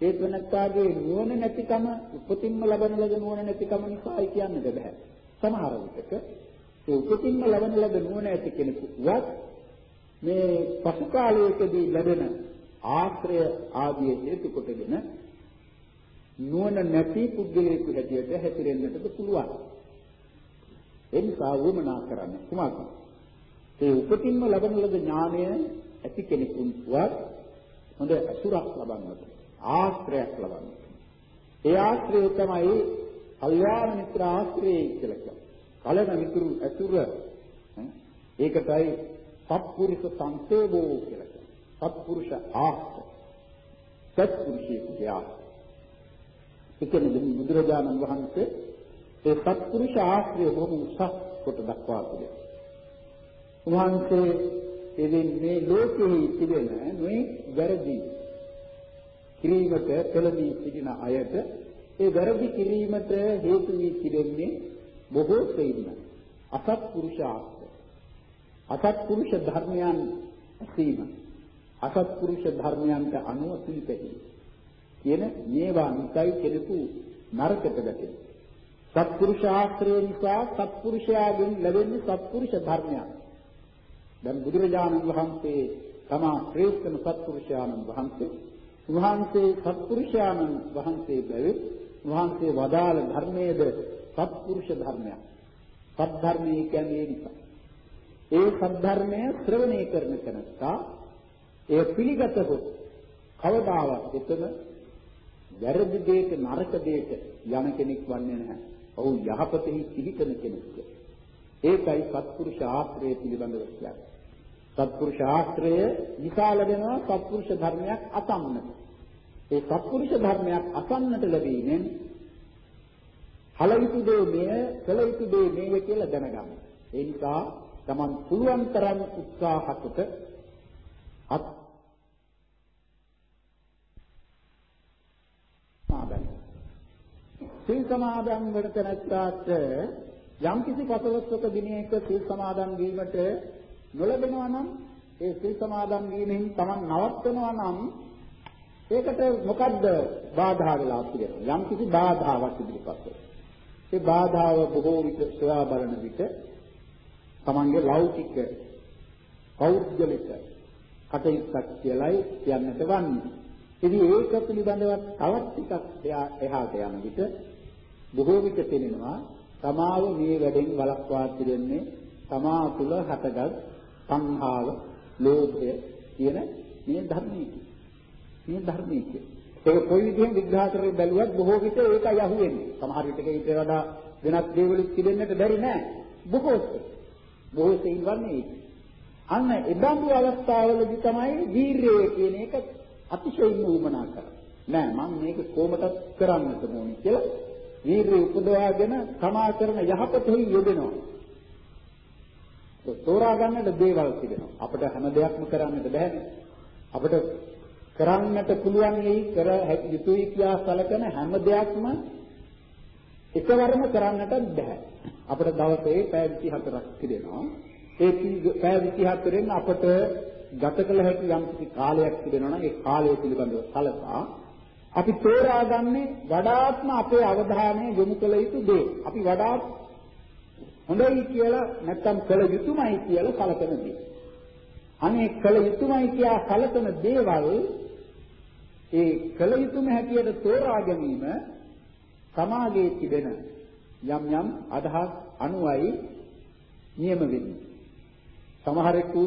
ඒ වෙනත්තාගේ නුවණ නැතිකම උපතින්ම ලබන ලද නුවණ නැතිකම නිසායි කියන්නට බෑ. සමහර විටක ඒ උපතින්ම ලබන ලද නුවණ ඇති කෙනෙකුවත් මේ පසු කාලයකදී ලැබෙන ආශ්‍රය ආදී හේතු කොටගෙන නුවණ නැති පුද්ගලයෙකු හැටියට හැතිරෙන්නට පුළුවන්. ඒ නිසා වුමනා කරන්න කුමක්ද? ඒ උපතින්ම ලබන ලද ඥානය ඇති කෙනෙකුන්වත් හොඳ අසුරක් ලබන්නට ආශ්‍රයක් ලබන්නට. ඒ ආශ්‍රය තමයි කල්යාණ මිත්‍ර ආශ්‍රය කියලා කියන්නේ. කලන මිතුරු අසුර ඒකටයි සත්පුරුෂ සංසේවෝ කියලා සත්පුරුෂ ආශ්‍රය. සත්පුරුෂයෙකුගේ ආශ්‍රය. ඒකෙන් බුදුරජාණන් වහන්සේ ඒ සත්පුරුෂ ආශ්‍රය බොහොම උසස් කොට දක්වා තිබෙනවා. උන්වහන්සේ එදින් මේ ලෝකෙහි තිබෙන මේ වැරදි කිරීමට පෙළඹී සිටින අයට ඒ වැරදි කිරීමට හේතු වී තිබෙන්නේ බොහෝ සෙයින් අසත්පුරුෂ ආශ්‍රය. අසත්පුරුෂ ධර්මයන් ඇසීම අසත්පුරුෂ ධර්මයන්ට අනුව පිළිපැදීම කියන මේවා නිසයි කෙනෙකු නරකට වැටෙන්නේ. සත්පුරුෂ ආශ්‍රය නිසා සත්පුරුෂයාගෙන් ලැබෙන්නේ සත්පුරුෂ ධර්මයක්. දැන් බුදුරජාණන් වහන්සේ තමා ශ්‍රේෂ්ඨම සත්පුරුෂයාණන් වහන්සේ. වහන්සේ සත්පුරුෂයාණන් වහන්සේ බැවින් වහන්සේ වදාළ ධර්මයේද සත්පුරුෂ ධර්මයක්. සත් ධර්මයේ කියන්නේ නිසා. ඒ සත් ධර්මය ශ්‍රවණය කරන කෙනා ඒ පිළිගතහොත් කවදාවත් එතන වැරදි දෙයක නරක දෙයක යන කෙනෙක් වන්නේ නැහැ. ඔහු යහපතෙහි පිළිපෙන කෙනෙක්. ඒකයි සත්පුරුෂ ආශ්‍රය පිළිබඳව කියන්නේ. සත්පුරුෂ ආශ්‍රය විශාල වෙනවා සත්පුරුෂ ධර්මයක් අසන්නට. ඒ සත්පුරුෂ ධර්මයක් අසන්නට ලැබීමෙන් හල යුතු දේ මෙය, කළ යුතු දේ මේය කියලා දැනගන්න. ඒ නිසා Taman පුළුවන් තරම් උත්සාහකට අත් සමාදන්. සීල් සමාදන් වන තැනට යම් කිසි පසළොස්වක දිනයක සීල් සමාදන් වීමට නොලැබෙනවා නම් ඒ සීල් සමාදන් වීමෙන් Taman නවත්වනවා නම් ඒකට මොකද්ද බාධා වෙලා තියෙන්නේ යම් කිසි බාධාවක් ඉදිරිපත් ඒ බාධාව බොහෝ විට සොයා බලන විට Tamanගේ ලෞකික පෞද්ගලික කටයුත්තක් කියලයි කියන්නට වන්නේ. ඉතින් ඒක පිළිබඳව තවත් ටිකක් එහාට යන විට බොහෝ විට පෙනෙනවා තමාව මේ වැඩෙන් වළක්වා දෙන්නේ තමා තුළ හටගත් සංහාව, ලෝභය කියන මේ ධර්මයේ. මේ ධර්මයේ. ඒක කොයි විදිහෙන් විග්‍රහ කරලා බැලුවත් බොහෝ විට ඒකයි අහුවෙන්නේ. සමහර විටක ඊට වඩා වෙනත් දේවලුත් තිබෙන්නට බැරි නෑ. බොහෝ බොහෝ සෙයින් වන්නේ අන්න එබඳු අවස්ථාවලදී තමයි වීරිය කියන එක අතිශයින්ම උමනා කරන්නේ. නෑ මම මේක කොහොමද කරන්නට ඕනේ කියලා වීරිය උපදවාගෙන තමා කරන යහපතෙහි යෙදෙනවා. තෝරා ගන්නට දේවල් තිබෙනවා. අපිට හැම දෙයක්ම කරන්නට බැහැ. අපිට කරන්නට පුළුවන් වෙයි කර යුතුයි කියා සැලකෙන හැම දෙයක්ම එකවරම කරන්නට බැහැ. අපිට දවසේ පැය 24ක් තිබෙනවා. ඒ පැය 24න් අපට ගත කළ හැකි යම් කිසි කාලයක් තිබෙනවා නම් ඒ කාලය පිළිබඳව සලකා අපි තෝරාගන්නේ වඩාත්ම අපේ අවධානය යොමු කළ යුතු දේ. අපි වඩාත් හොඳයි කියලා නැත්තම් කළ යුතුමයි කියලා කලකන දේ. අනේ කළ යුතුමයි කියලා කලකන දේවල් ඒ කළ යුතුම හැටියට තෝරා ගැනීම සමාජයේ තිබෙන යම් යම් අදහස් අනුවයි නියම වෙන්නේ. සමහරෙකු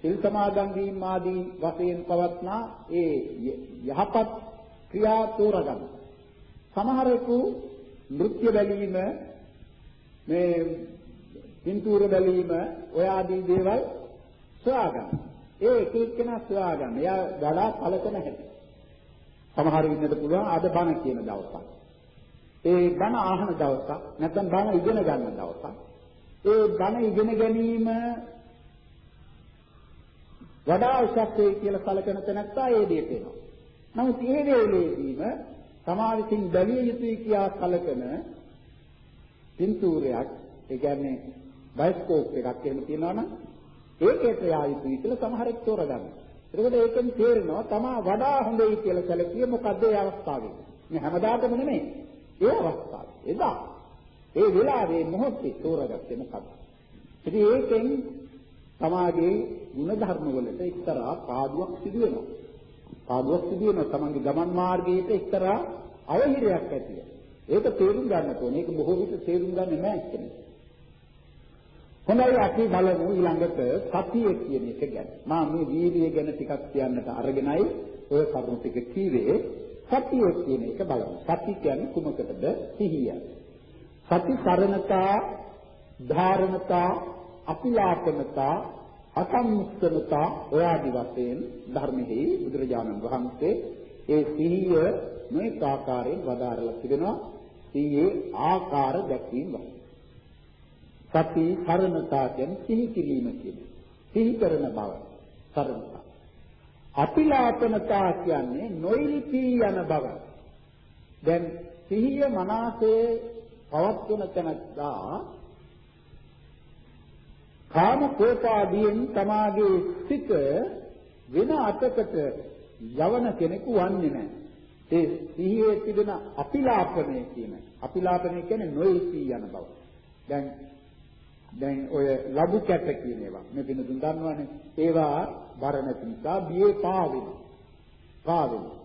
සිල් සමාදන් වීම ආදී වශයෙන් පවත්නා ඒ යහපත් ක්‍රියා තෝරගන්න. සමහරෙකු නෘත්‍ය බැලීම මේ පින්තූර බැලීම ඔය ආදී දේවල් සොයාගන්න. ඒ එක එක්කෙනා සොයාගන්න. එයා වඩා කලකන හැටි. සමහර ඉන්නද පුළුවන් අද බණ කියන දවසක්. ඒ බණ අහන දවසක් නැත්නම් බණ ඉගෙන ගන්න දවසක්. ඒ බණ ඉගෙන ගැනීම වඩා උසස් වෙයි කියලා සැලකෙන තැනත්තා ඒ දේ පේනවා. නමුත් ඒ වේලේදීම සමාවිසින් බැලිය යුතුයි කියා සැලකෙන පින්තූරයක් ඒ කියන්නේ බයිස්කෝප් එකක් එහෙම තියෙනවා නම් ඒකේට යා යුතුයි කියලා සමහරෙක් තෝරගන්නවා. එතකොට ඒකෙන් තේරෙනවා තමා වඩා හොඳයි කියලා සැලකිය මොකද්ද ඒ අවස්ථාවේ. මේ හැමදාටම නෙමෙයි. ඒ අවස්ථාවේ. එදා ඒ වෙලාවේ මොහොතේ තෝරගත්තේ මොකද්ද? ඉතින් ඒකෙන් තමාගේ ಗುಣ ධර්ම වලට එක්තරා පාඩුවක් සිදු වෙනවා. පාඩුවක් සිදු වෙනවා තමන්ගේ ගමන් මාර්ගයේ එක්තරා අවහිරයක් ඇතිය. ඒක තේරුම් ගන්න ඕනේ. ඒක බොහෝ විට තේරුම් ගන්නේ නැහැ කෙනෙක්. හොඳයි අපි බලමු ඊළඟට සතිය කියන එක ගැන. මා මේ වීර්යය ගැන ටිකක් කියන්නට අරගෙනයි ඔය කරුණු ටික කීවේ. සතිය කියන එක බලමු. සති කියන්නේ කුමකටද? සිහිය. සති සරණතා, ධාරණතා, අපිලාපනතා, අසම්මුක්තනතා ඔය ආදි වශයෙන් ධර්මෙහි බුදුරජාණන් වහන්සේ ඒ සිහිය මේ ආකාරයෙන් වදාරලා තිබෙනවා. සිහියේ ආකාර දැක්වීම වශයෙන්. සති සරණතා කියන්නේ සිහි කිරීම කියන්නේ. සිහි කරන බව සරණතා. අපිලාපනතා කියන්නේ නොයිලිපී යන බව. දැන් සිහිය මනසේ පවත්වන තැනත්තා කාම කෝපාදීන් තමාගේ සිත වෙන අතකට යවන කෙනෙකු වන්නේ නැහැ. ඒ සිහියේ තිබෙන අපිලාපණය කියන අපිලාපණය කියන්නේ නොයසී යන බව. දැන් දැන් ඔය ලබු කැට කියන ඒවා මේ පිනතුන් දන්නවනේ. ඒවා බර නැති නිසා බියේ පාවෙනවා. පාවෙනවා.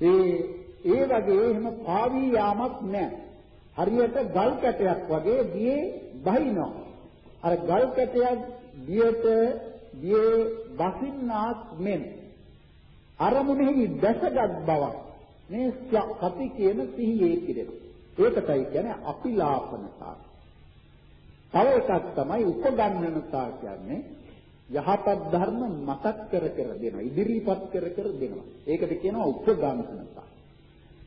ඒ ඒ වගේ එහෙම පාවී යාමක් නැහැ. හරියට ගල් කැටයක් වගේ බියේ බහිනවා. අර ගල් කැටයක් බියට බියේ බසින්නාක් මෙන් අරමුණෙහි දැසගත් බවක් මේ සති කියන සිහියේ පිළිද. ඒකටයි කියන්නේ අපිලාපනතා. තව එකක් තමයි උපගන්නනතා කියන්නේ යහපත් ධර්ම මතක් කර කර දෙනවා ඉදිරිපත් කර කර දෙනවා. ඒකට කියනවා උපගන්නනතා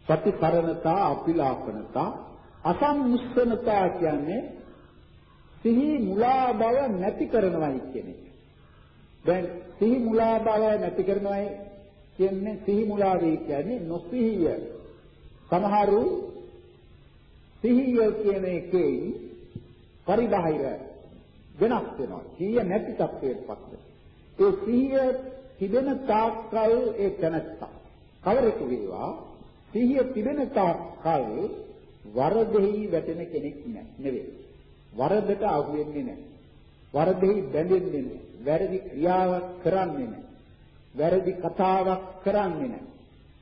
සතිකරණතා අපිලාපනතා අසම්මුස්සනතා කියන්නේ සිහි මුලා බව නැති කරනවායි කියන එක. දැන් සිහි මුලා බව නැති කරනවායි කියන්නේ සිහි මුලා වේ කියන්නේ නොසිහිය. සමහරු සිහිය කියන එකේ පරිබාහිර වෙනස් වෙනවා. සිහිය නැති තත්වයකටපත් ඒ සිහිය තිබෙන තාක්කල් ඒ තැනත්තා. කවරෙකු වේවා සිහිය තිබෙන තාක්කල් වරදෙහි වැටෙන කෙනෙක් නෙවෙයි. වරදට අහු වෙන්නේ නැහැ. වරදෙහි බැඳෙන්නේ නැහැ. වැරදි ක්‍රියාවක් කරන්නේ නැහැ. වැරදි කතාවක් කරන්නේ නැහැ.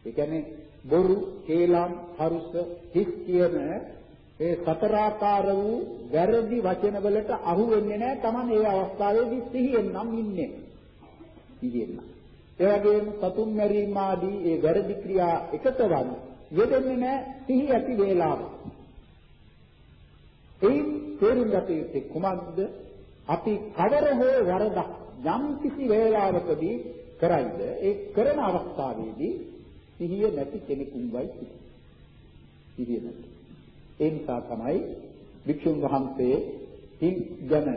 ඒ කියන්නේ බොරු, කේලම්, හරුස, හිස් කියන ඒ සතරාකාර වූ වැරදි වචන වලට අහු වෙන්නේ නැහැ. Taman ඒ අවස්ථාවේදී සිහියෙන් නම් ඉන්නේ. සිහියෙන්. ඒ වගේම සතුන් මැරීම ආදී ඒ වැරදි ක්‍රියා එකතවත් යෙදෙන්නේ නැහැ සිහි ඇති වේලාව. එයින් තේරුම් ගත යුත්තේ කුමක්ද? අපි කවර හෝ වරදක් යම් කිසි වේලාවකදී කරයිද ඒ කරන අවස්ථාවේදී සිහිය නැති කෙනෙකුන්වයි සිටින්නේ. සිහිය නැති ඒ නිසා තමයි වික්ෂුන් වහන්සේ හින් ගැන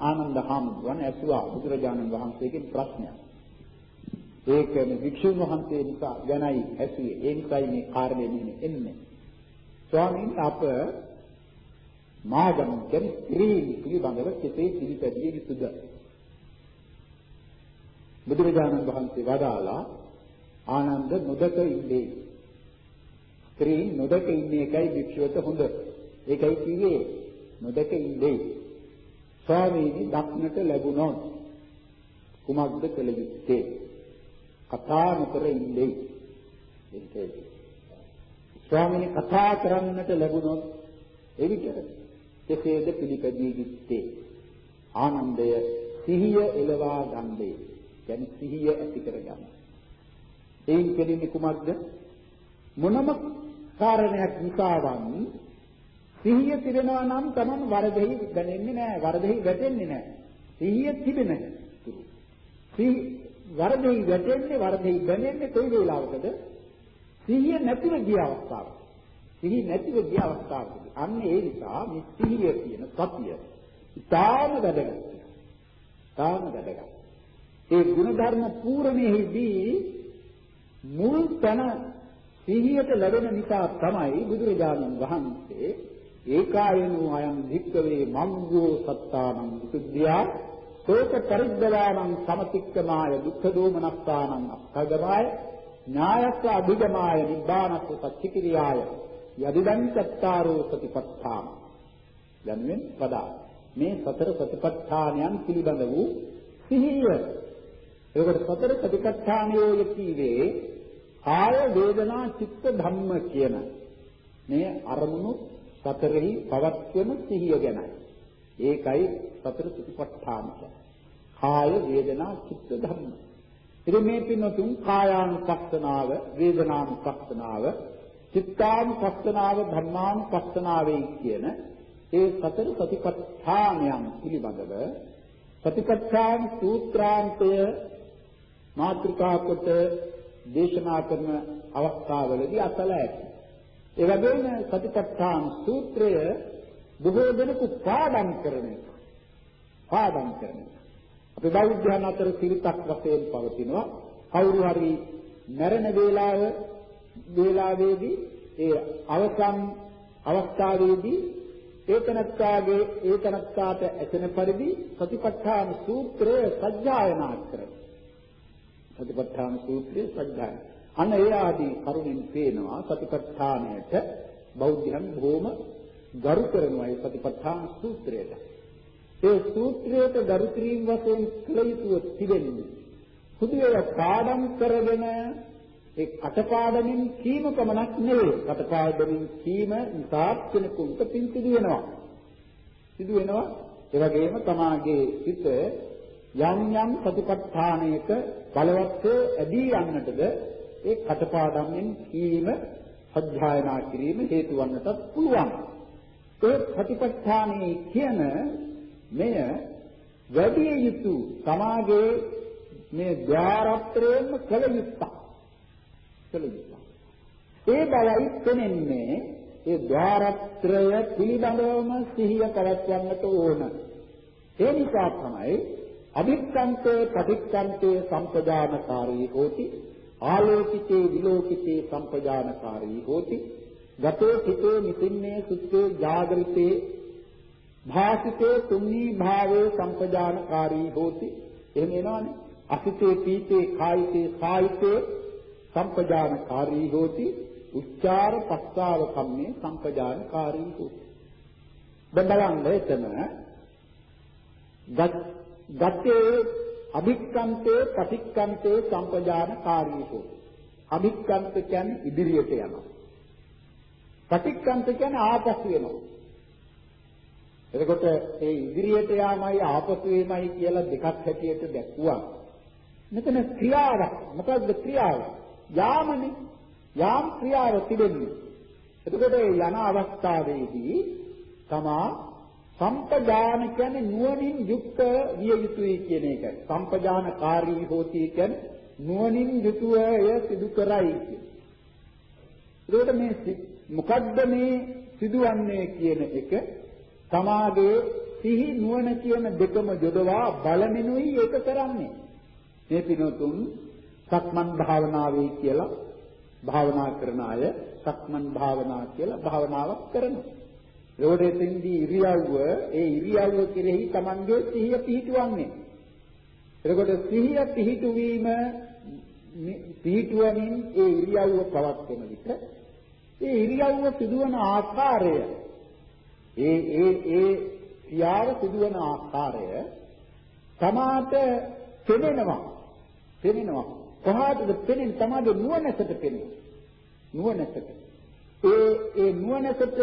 ආනන්ද හාමුදුරන් ඇසුවා බුදුරජාණන් වහන්සේගෙන් ප්‍රශ්නයක්. ඒක මේ වික්ෂුන් වහන්සේ නිසා ගැනයි ඇසුවේ. ඒ නිසායි මේ කාරණේ මෙහෙම එන්නේ. ස්වාමීන් අප මාගම් කියන ස්ත්‍රී පිළිබඳව කෙසේ පිළිපැදිය යුතුද? බුදුරජාණන් වහන්සේ වදාලා ආනන්ද නොදක ඉන්නේ ස්ත්‍රී නොදක ඉන්නේ එකයි භික්ෂුවට හොඳ. ඒකයි කිව්වේ නොදක ඉන්නේ. ස්වාමීනි දක්නට ලැබුණොත් කුමක්ද කළ යුත්තේ? කතා නොකර ඉන්නේ. ඒකයි. ස්වාමීනි කතා කරන්නට ලැබුණොත් එවිට කෙසේද පිළිපැදිය යුත්තේ? ආනන්දය සිහිය එලවා ගන්නේ. කියන්නේ සිහිය ඇති කරගන්න. එයින් කෙරෙන්නේ කුමක්ද? මොනම කාරණයක් නිසාවන් සිහිය තිබෙනවා නම් Taman වරදෙහි දැනෙන්නේ නැහැ. වරදෙහි වැටෙන්නේ නැහැ. සිහිය තිබෙන සිහි වරදෙහි වැටෙන්නේ වරදෙහි දැනෙන්නේ කොයි වෙලාවකද? සිහිය නැතිව ගිය අවස්ථාව සිහිය නැතිව ගිය අවස්ථාවකදී. අන්න ඒ නිසා මේ සිහිය කියන සතිය ඉතාම වැදගත් ඉතාම වැදගත්. ඒ ගුණධර්ම පූර්ණෙහිදී මුල් තන සිහියට ලැබෙන නිසා තමයි බුදුරජාණන් වහන්සේ ඒකායනෝ අයං භික්කවේ මග්ගෝ සත්තානං විසුද්ධියා සෝක පරිද්දවානං සමතික්කමාය දුක්ඛ දෝමනස්සානං අත්ථගමාය ඥායස්ස අභිගමාය නිබ්බානස්ස සච්චිකිරියාය යදිදං චත්තාරෝ සතිපට්ඨාන. යනුවෙන් පදා මේ සතර සතිපට්ඨානයන් පිළිබඳ වූ සිහිය. ඒකට සතර සතිපට්ඨානයෝ කීවේ කාය වේදනා චිත්ත ධම්ම කියන මේ අරමුණු සතරෙහි පවත්වන සිහිය ගැනයි. ඒකයි සතර සතිපට්ඨාන කාය වේදනා චිත්ත ධම්ම. ඉතින් මේ පින්නතුන් කායානුපස්සනාව, වේදනානුපස්සනාව, චිත්තානුපස්සනාව, ධම්මානුපස්සනාවේ කියන ඒ සතර සතිපට්ඨානයන් පිළිබඳව සතිපට්ඨාන සූත්‍රාන්තය මාත්‍රිකා කොට දේශනා කරන අවස්ථාවලදී අසල ඇති. ඒ වගේම සතිපට්ඨාන සූත්‍රය බොහෝ දෙනෙකු පාඩම් කරන එක. පාඩම් කරන එක. අපි බෞද්ධයන් අතර සිරිතක් වශයෙන් පවතිනවා. කවුරු හරි මරණ වේලාව වේලාවේදී ඒ අවසන් අවස්ථාවේදී ඒතනත්තාගේ ඒතනත්තාට ඇසෙන පරිදි සතිපට්ඨාන සූත්‍රය සජ්ජායනා කරන. සතිපට්ඨාන සූත්‍රය සජ්ජායන. අන්න ඒ ආදී කරුණින් පේනවා සතිපට්ඨානයට බෞද්ධයන් බොහොම ගරු කරනවා ඒ සතිපට්ඨාන සූත්‍රයට. ඒ සූත්‍රයට ගරු කිරීම වශයෙන් කළ යුතුව තිබෙන්නේ. සුදු වේ පාඩම් කරගෙන ඒ කටපාඩමින් කීම පමණක් නෙවෙයි. කටපාඩමින් කීම නිසා කෙනෙකුට පින් සිදු වෙනවා. සිදු වෙනවා. ඒ වගේම තමාගේ සිත යම් යම් සතිපට්ඨානයක බලවත්ව ඇදී යන්නටද ඒ කටපාඩම්ෙන් කීම අධ්‍යයනා කිරීම හේතු වන්නටත් පුළුවන්. ඒ සතිපට්ඨානයේ කියන මෙය වැඩි යුතු සමාජයේ මේ ධාරත්‍රයෙන්ම කළ යුත්තක්. කළ යුත්තක්. ඒ බලයි තෙන්නේ ඒ ධාරත්‍රය පිළිබඳවම සිහිය පවත්වන්නට ඕන. ඒ නිසා තමයි අභික්ඛන්තේ පටික්ඛන්තේ සම්පදානකාරී හෝති. ආලෝකිතේ විලෝකිතේ සම්පදානකාරී හෝති. ගතේ හිතේ නිසින්නේ සුත්තේ ජාගරිතේ භාසිතේ තුන්නී භාවේ සම්පදානකාරී හෝති. එහෙම එනවනේ අසිතේ පීතේ කායිතේ සායිතේ සම්පජානකාරී හෝති. උච්චාර පස්සාව කම්මේ සම්පජානකාරී හෝති. දැන් බලන්න එතන ගත්තේ අභික්කන්තේ පටික්කන්තේ සම්පජානකාරී හෝති අභික්කන්ත කියන්නේ ඉදිරියට යනවා පටික්කන්ත කියන්නේ ආපසු වෙනවා එතකොට ඒ ඉදිරියට යාමයි ආපසු වීමයි කියලා දෙකක් හැටියට දැක්ුවා මෙතන ක්‍රියාවක් මොකද්ද ක්‍රියාව? යාමනේ. යාම් ක්‍රියාව තිබෙන්නේ. එතකොට යන අවස්ථාවේදී තමා සම්පජාන කියන්නේ නුවණින් යුක්ත විය යුතුයි කියන එක. සම්පජානකාරී හෝති කියන්නේ නුවණින් යුතුව එය සිදු කරයි කියන. ඒකට මේ මොකද්ද මේ සිදුවන්නේ කියන එක තමාගේ සිහි නුවණ කියන දෙකම යොදවා බලමිනුයි ඒක කරන්නේ. මේ පිනතුන් සක්මන් භාවනාවේ කියලා භාවනා කරන අය සක්මන් භාවනා කියලා භාවනාවක් කරනවා. රෝඩෙතින්දී ඉරියව්ව ඒ ඉරියව්ව කෙරෙහි Tamange සිහිය පිහිටුවන්නේ. එතකොට සිහිය පිහිටුවීම පිහිටුවමින් ඒ ඉරියව්ව පවත්වන විට ඒ ඉරියව්ව සිදුවන ආකාරය ඒ ඒ ඒ ක්‍රියාව සිදුවන ආකාරය තමාට පෙනෙනවා පෙනෙනවා. කොහාටද පෙනෙන්නේ? තමාගේ නුවණැසට පෙනෙනවා. නුවණැසට. ඒ ඒ නුවණැසට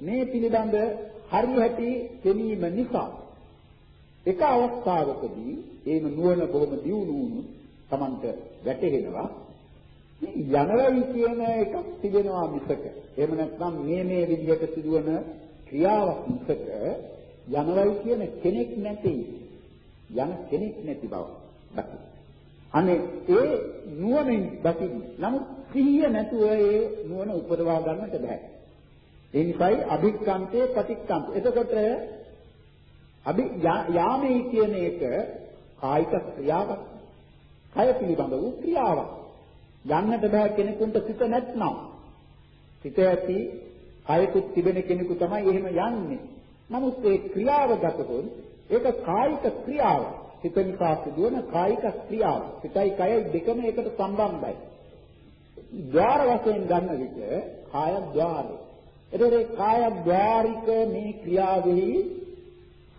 මේ පිළිබඳ හරියටි පෙනීම නිසා එක අවස්ථාවකදී ඒම නුවණ බොහොම දියුණු වුණු Tamanට වැටහෙනවා යනවයි කියන එකක් තිබෙනවා මිසක එහෙම නැත්නම් මේ මේ විදිහට සිදුවන ක්‍රියාවක් මිසක යනවයි කියන කෙනෙක් නැති යන කෙනෙක් නැති බව දකින්න අනේ ඒ නුවණින් දකින්න. නමුත් සිහිය නැතුව ඒ නුවණ උපදවා ගන්නට බෑ. ඒ නිසායි අභික්ඛන්තේ ප්‍රතික්ඛන්ත. එතකොට අභි යාමේ කියන එක කායික ක්‍රියාවක්. කය පිළිබඳ වූ ක්‍රියාවක්. යන්නට බෑ කෙනෙකුට සිත නැත්නම්. සිත ඇති කයකුත් තිබෙන කෙනෙකු තමයි එහෙම යන්නේ. නමුත් ඒ ක්‍රියාව ගතකොත් ඒක කායික ක්‍රියාවක්. සිත නිසා සිදුවන කායික ක්‍රියාව. සිතයි කයයි දෙකම ඒකට සම්බන්ධයි. ద్వාර වශයෙන් ගන්න විට කාය ద్వාරය. එතකොට ඒ කාය ద్వාරික මේ ක්‍රියාවෙහි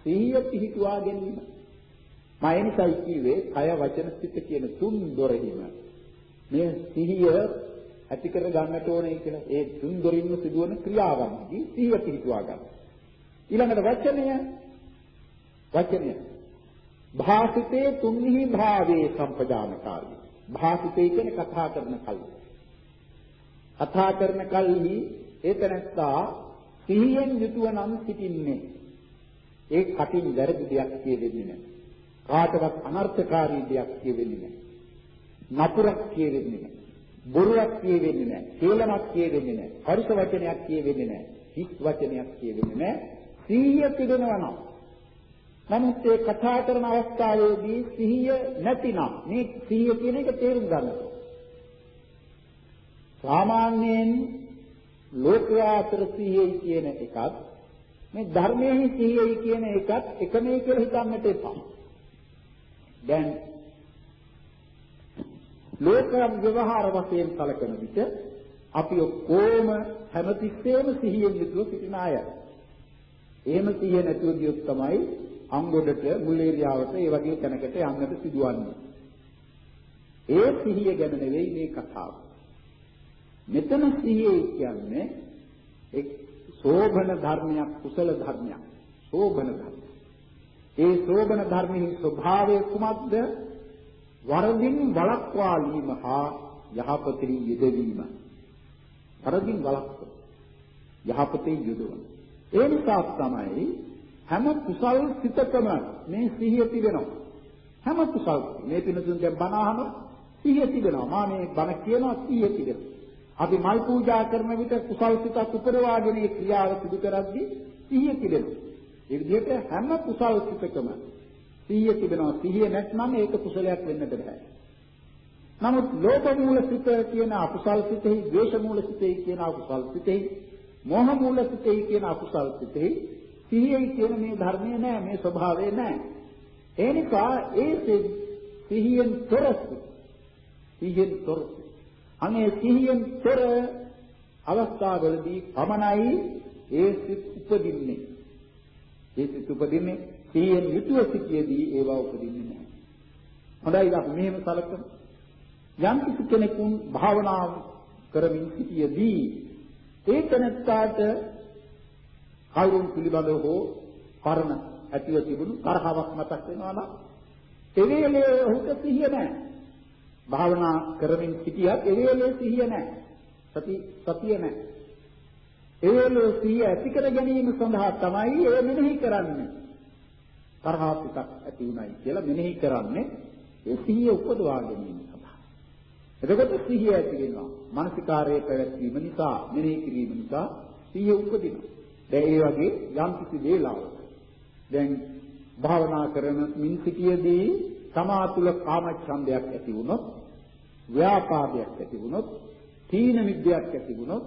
සිහිය පිහිටුවා ගැනීම. මා එනිසයි කිව්වේ කය වචන සිත කියන තුන් දොරෙහිම මේ සිහිය ඇති කර ගන්නට ඕනේ කියලා. ඒ තුන් දොරින්ම සිදුවන ක්‍රියාවන්හි සිහිය පිහිටුවා ගන්න. ඊළඟට වචනය වචනය භාසිතේ තුන්හි භාවේ සම්පජානකාරී. භාසිතේ කියන්නේ කතා කරන කල්. කතා කරන කල්හි ඒතනත්තා සිහියෙන් යුතුව නම් සිටින්නේ. ඒ කටින් වැරදි දෙයක් කියෙන්නේ නැහැ. කාටවත් අනර්ථකාරී දෙයක් කියෙන්නේ නැහැ. නපුරක් කියෙන්නේ නැහැ. බොරුවක් කියෙන්නේ නැහැ. කේලමක් කියෙන්නේ නැහැ. හරිත වචනයක් කියෙන්නේ නැහැ. හිස් වචනයක් කියෙන්නේ නැහැ. සිහිය තිබෙනවා නම් නමුත් ඒ කතා කරන අවස්ථාවේදී සිහිය නැතිනම් මේ සිහිය කියන එක තේරුම් ගන්න සාමාන්‍යයෙන් ලෝකයා අතර සිහියයි කියන එකත් මේ ධර්මයේ සිහියයි කියන එකත් එකමයි කියලා හිතන්නට එපා. දැන් ලෝක ව්‍යවහාර වශයෙන් කලකන විට අපි ඔක්කොම හැමතිස්සෙම සිහියෙන් යුතුව සිටින අය. එහෙම සිහිය නැතුව ගියොත් තමයි අංගොඩට මුල්ලේරියාවට ඒ වගේ තැනකට යන්නට සිදුවන්නේ. ඒ සිහිය ගැන නෙවෙයි මේ කතාව. මෙතන සිහිය කියන්නේ එක් සෝභන ධර්මයක් කුසල ධර්මයක්. සෝභන ධර්ම. ඒ සෝභන ධර්මෙහි ස්වභාවය කුමක්ද? වරදින් වළක්වාලීම හා යහපතින් යෙදවීම. වරදින් වළක්ව යහපතේ යෙදවීම. ඒ නිසා තමයි හැම කුසල් සිතකම මේ සිහිය තිබෙනවා. හැම කුසල් මේ පිනතුන් දැන් බණ අහන සිහිය තිබෙනවා. මා මේ බණ කියනවා සිහිය තිබෙනවා. අපි මල් පූජා කරන විට කුසල් සිතක් උපරවාගෙන ඒ ක්‍රියාව සිදු කරද්දී සිහිය තිබෙනවා. ඒ විදිහට හැම කුසල් සිතකම සිහිය තිබෙනවා. සිහිය නැත්නම් ඒක කුසලයක් වෙන්නට බෑ. නමුත් ලෝභ මූල සිත කියන අකුසල් සිතෙහි, ද්වේෂ මූල සිතෙහි කියන අකුසල් සිතෙහි, මෝහ මූල සිතෙහි කියන අකුසල් සිතෙහි සිහියයි කියන මේ ධර්මය නෑ, මේ ස්වභාවය නෑ. ඒ නිසා ඒ සිහියෙන් තොරසු සිහියෙන් තොරසු අනේ සිහියෙන් තොර අවස්ථාවලදී පමණයි ඒ සිත් උපදින්නේ. ඒ සිත් උපදින්නේ සිහියෙන් යුතුව සිටියේදී ඒවා උපදින්නේ නැහැ. හොඳයි අපි මෙහෙම සැලකමු. යම් කිසි කෙනෙකුන් භාවනා කරමින් සිටියේදී ඒ තැනට කවුරුන් පිළිබඳව හෝ පරණ ඇතිව තිබුණු තරහවක් මතක් වෙනවා නම් එවේලේ ඔහුට සිහිය නැහැ. භාවනා කරමින් සිටියත් එවේලේ සිහිය නැහැ. සති සතිය නැහැ. එවේලේ සිහිය ඇති කර ගැනීම සඳහා තමයි ඒ මෙනෙහි කරන්නේ. තරහා පිටක් ඇති උනායි කියලා මෙනෙහි කරන්නේ ඒ සිහිය උපදවා ගැනීම සඳහා. එතකොට සිහිය ඇති වෙනවා. මානසිකාරයේ පැවැත්වීම නිසා මෙනෙහි කිරීම නිසා සිහිය උපදිනවා. දැන් ඒ වගේ යම් කිසි වේලාවක දැන් භාවනා කරන මින් සිටියේදී තමා තුළ කාමච්ඡන්දයක් ඇති වුණොත් ව්‍යාපාදයක් ඇති වුණොත් තීන මිද්‍යාවක් ඇති වුණොත්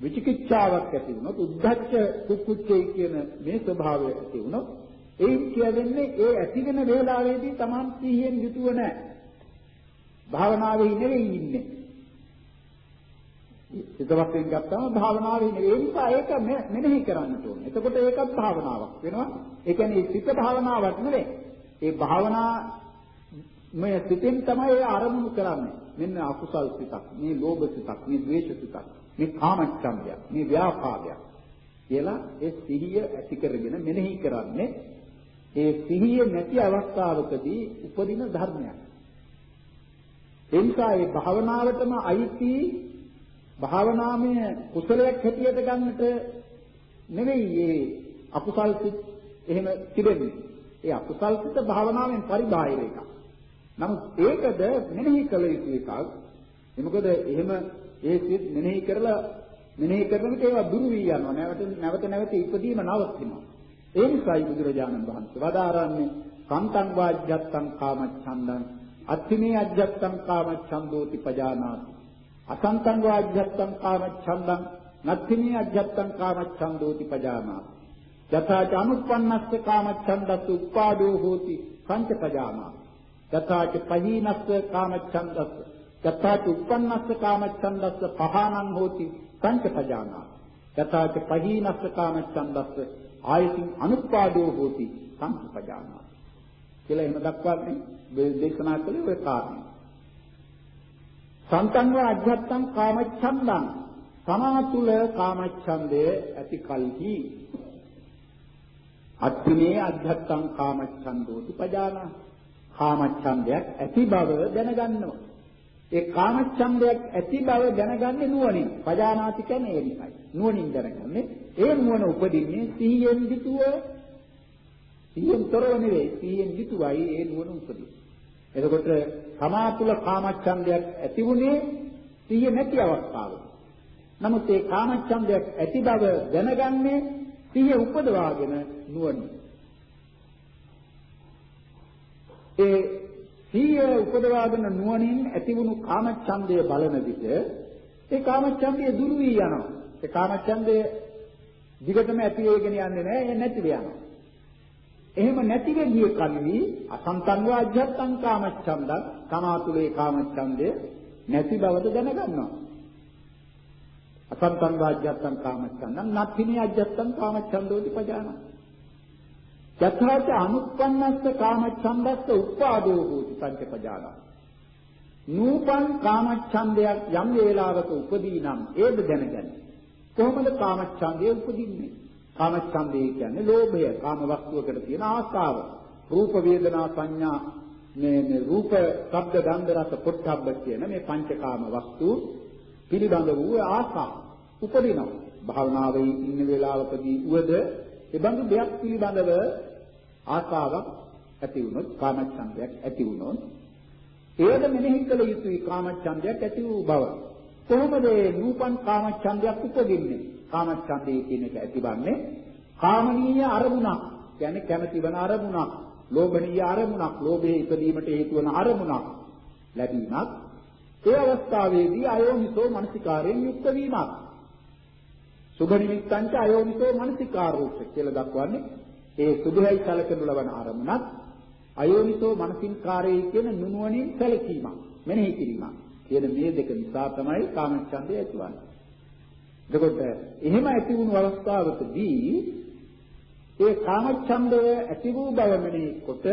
විචිකිච්ඡාවක් ඇති වුණොත් උද්ධච්ච කුක්කුච්චේ කියන මේ ස්වභාවය ඇති වුණොත් ඒ කියන්නේ ඒ ඇති වෙන වේලාවේදී Taman සිහියෙන් යුතුව නැහැ භාවනාවේ නෙවෙයි ඉන්නේ. සිතවත්ෙන් ගත්තාම භාවනාවේ නෙවෙයි ඒ නිසා ඒක මෙනෙහි කරන්නට ඕනේ. එතකොට ඒකත් භාවනාවක් වෙනවා. ඒ කියන්නේ සිත භාවනාවක් නෙවෙයි. ඒ භාවනා මේ සිතෙන් තමයි ඒ අරමුණු කරන්නේ. මෙන්න අකුසල් සිතක්, මේ ලෝභ සිතක්, මේ ද්වේෂ සිතක්, මේ කාමච්ඡන්දයක්, මේ ව්‍යාපාදයක් කියලා ඒ සිහිය ඇති කරගෙන මෙනෙහි කරන්නේ ඒ සිහිය නැති අවස්ථාවකදී උපදින ධර්මයක්. ඒ නිසා මේ භාවනාවටම අයිති භාවනාමය කුසලයක් හැටියට ගන්නට නෙවෙයි මේ අකුසල් සිත් එහෙම තිබෙන්නේ. ඒ අකුසල් සිත භාවනාවෙන් පරිබාහිර එකක්. නමුත් ඒකද මෙනෙහි කළ යුතු එකක්. ඒ මොකද එහෙම ඒ සිත් මෙනෙහි කරලා මෙනෙහි කරන විට ඒවා දුරු වී යනවා. නැවත නැවත නැවත ඉපදීම නවතිනවා. ඒ නිසායි බුදුරජාණන් වහන්සේ වදාරන්නේ කන්තං වාජ්ජත්තං කාමච්ඡන්දං අත්ථිමේ අජ්ජත්තං කාමච්ඡන්දෝති පජානාති. අසන්තං වාජ්ජත්තං කාමච්ඡන්දං නත්ථිමේ අජ්ජත්තං කාමච්ඡන්දෝති පජානාති. යථාච අනුප්පන්නස්ස කාමච්ඡන්දස්ස උපාදෝ හෝති පංචපජානාති. යථාච පහීනස්ස කාමච්ඡන්දස්ස යථාච උප්පන්නස්ස කාමච්ඡන්දස්ස පහානං හෝති පංචපජානාති. යථාච පහීනස්ස කාමච්ඡන්දස්ස ආයතින් අනුපාදෝ හෝති පංචපජානාති. කියලා එහෙම දක්වන්නේ දේශනා කළේ ඔය කාරණේ. සන්තංව අධ්‍යත්තං කාමච්ඡන්දං තමා තුල කාමච්ඡන්දය ඇති කල්හි අත්තිනේ අධ්‍යත්තං කාමච්ඡන්දෝති පජානා කාමච්ඡන්දයක් ඇති බව දැනගන්නවා. ඒ කාමච්ඡන්දයක් ඇති බව දැනගන්නේ නුවණින්. පජානාති කියන්නේ ඒ නිසයි. නුවණින් දැනගන්නේ ඒ නුවණ උපදින්නේ සිහියෙන් යුතුව සිහියෙන් තොරව නෙවෙයි සිහියෙන් යුතුවයි ඒ නුවණ උපදින්නේ. එතකොට තමා තුළ කාමච්ඡන්දයක් ඇති වුණේ සිහිය නැති අවස්ථාවක. නමුත් ඒ කාමච්ඡන්දයක් ඇති බව දැනගන්නේ සිහිය උපදවාගෙන නුවණ. ඒ සිහිය උපදවාගෙන නුවණින් ඇතිවුණු කාමච්ඡන්දය බලන විට ඒ කාමච්ඡන්දය දුරු වී යනවා. ඒ කාමච්ඡන්දය දිගටම ඇති වෙගෙන යන්නේ නැහැ ඒ නැති වෙනවා. එහෙම නැති වෙගිය කල්හි අසන්තන් වාජ්‍යත්තං කාමච්ඡන්දං සමාතුලේ කාමච්ඡන්දය නැති බවද දැනගන්නවා. අසන්තන් වාජ්‍යත්තං කාමච්ඡන්දං නත්ථිනේ අජ්ජත්තං කාමච්ඡන්දෝති පජානං. යථාච අනුප්පන්නස්ස කාමච්ඡන්දස්ස උපාදෝ හෝති පංචපජානං. නූපන් කාමච්ඡන්දයක් යම් වේලාවක උපදී නම් ඒද දැනගන්න. කොහොමද කාමච්ඡන්දය උපදින්නේ? කාමච්ඡන්දය කියන්නේ ලෝභය, කාම වස්තුවකට තියෙන ආශාව. රූප වේදනා සංඥා මේ මේ රූප, ශබ්ද, ගන්ධ, රස, පොට්ටබ්බ කියන මේ පංචකාම වස්තු පිළිබඳ වූ ආශා උපදිනවා. භාවනාවේ ඉන්න වේලාවකදී උවද ඒ බඳු දෙයක් පිළිබඳව ආශාවක් ඇති වුණොත් කාමච්ඡන්දයක් ඇති වුණොත් ඒද මෙනෙහි කළ යුතුයි කාමච්ඡන්දයක් ඇති වූ බව. කොහොමද මේ නූපන් කාමච්ඡන්දයක් උපදින්නේ? කාමච්ඡන්දේ කියන එක ඇතිවන්නේ කාමනීය අරමුණක්. කියන්නේ කැමැති වන අරමුණක්, ලෝභනීය අරමුණක්, ලෝභයේ ඉපදීමට හේතු වන අරමුණක් ලැබීමක්. ඒ අවස්ථාවේදී අයෝනිසෝ මනසිකාරයෙන් යුක්ත වීමක්. සුභ නිමිත්තංච අයෝනිසෝ මනසිකාරෝක්ෂ කියලා දක්වන්නේ ඒ සුභයි සැලකනු ලබන අරමුණක් අයෝනිසෝ මනසින්කාරයේ කියන නුනුවණින් සැලකීමක් මෙනෙහි කිරීමක් කියන මේ දෙක නිසා තමයි කාමච්ඡන්දය ඇතිවන්නේ. එතකොට එහෙම ඇති වුණු අවස්ථාවකදී ඒ කාමච්ඡන්දය ඇති වූ බව මෙනෙහි කොට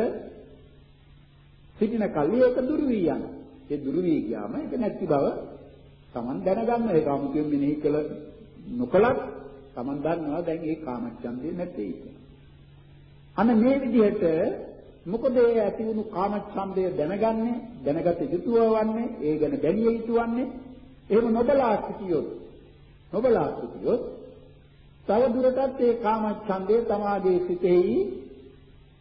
සිටින කල්ලි ඒක දුරු වී යනවා. ඒ දුරු වී ගියාම ඒක නැති බව Taman දැනගන්න ඒක 아무තෙන් මෙනෙහි කළ නොකලත් Taman දන්නවා දැන් ඒ කාමච්ඡන්දය නැtei කියලා. අන්න මේ විදිහට මොකද ඒ ඇති වුණු කාමච්ඡන්දය දැනගන්නේ දැනගත යුතුව වන්නේ ඒ ගැන දැනිය යුතු වන්නේ? එහෙම නොබලා සිටියොත් නොබලා සිටියොත් තව දුරටත් ඒ කාමච්ඡන්දය තමාගේ සිතෙහි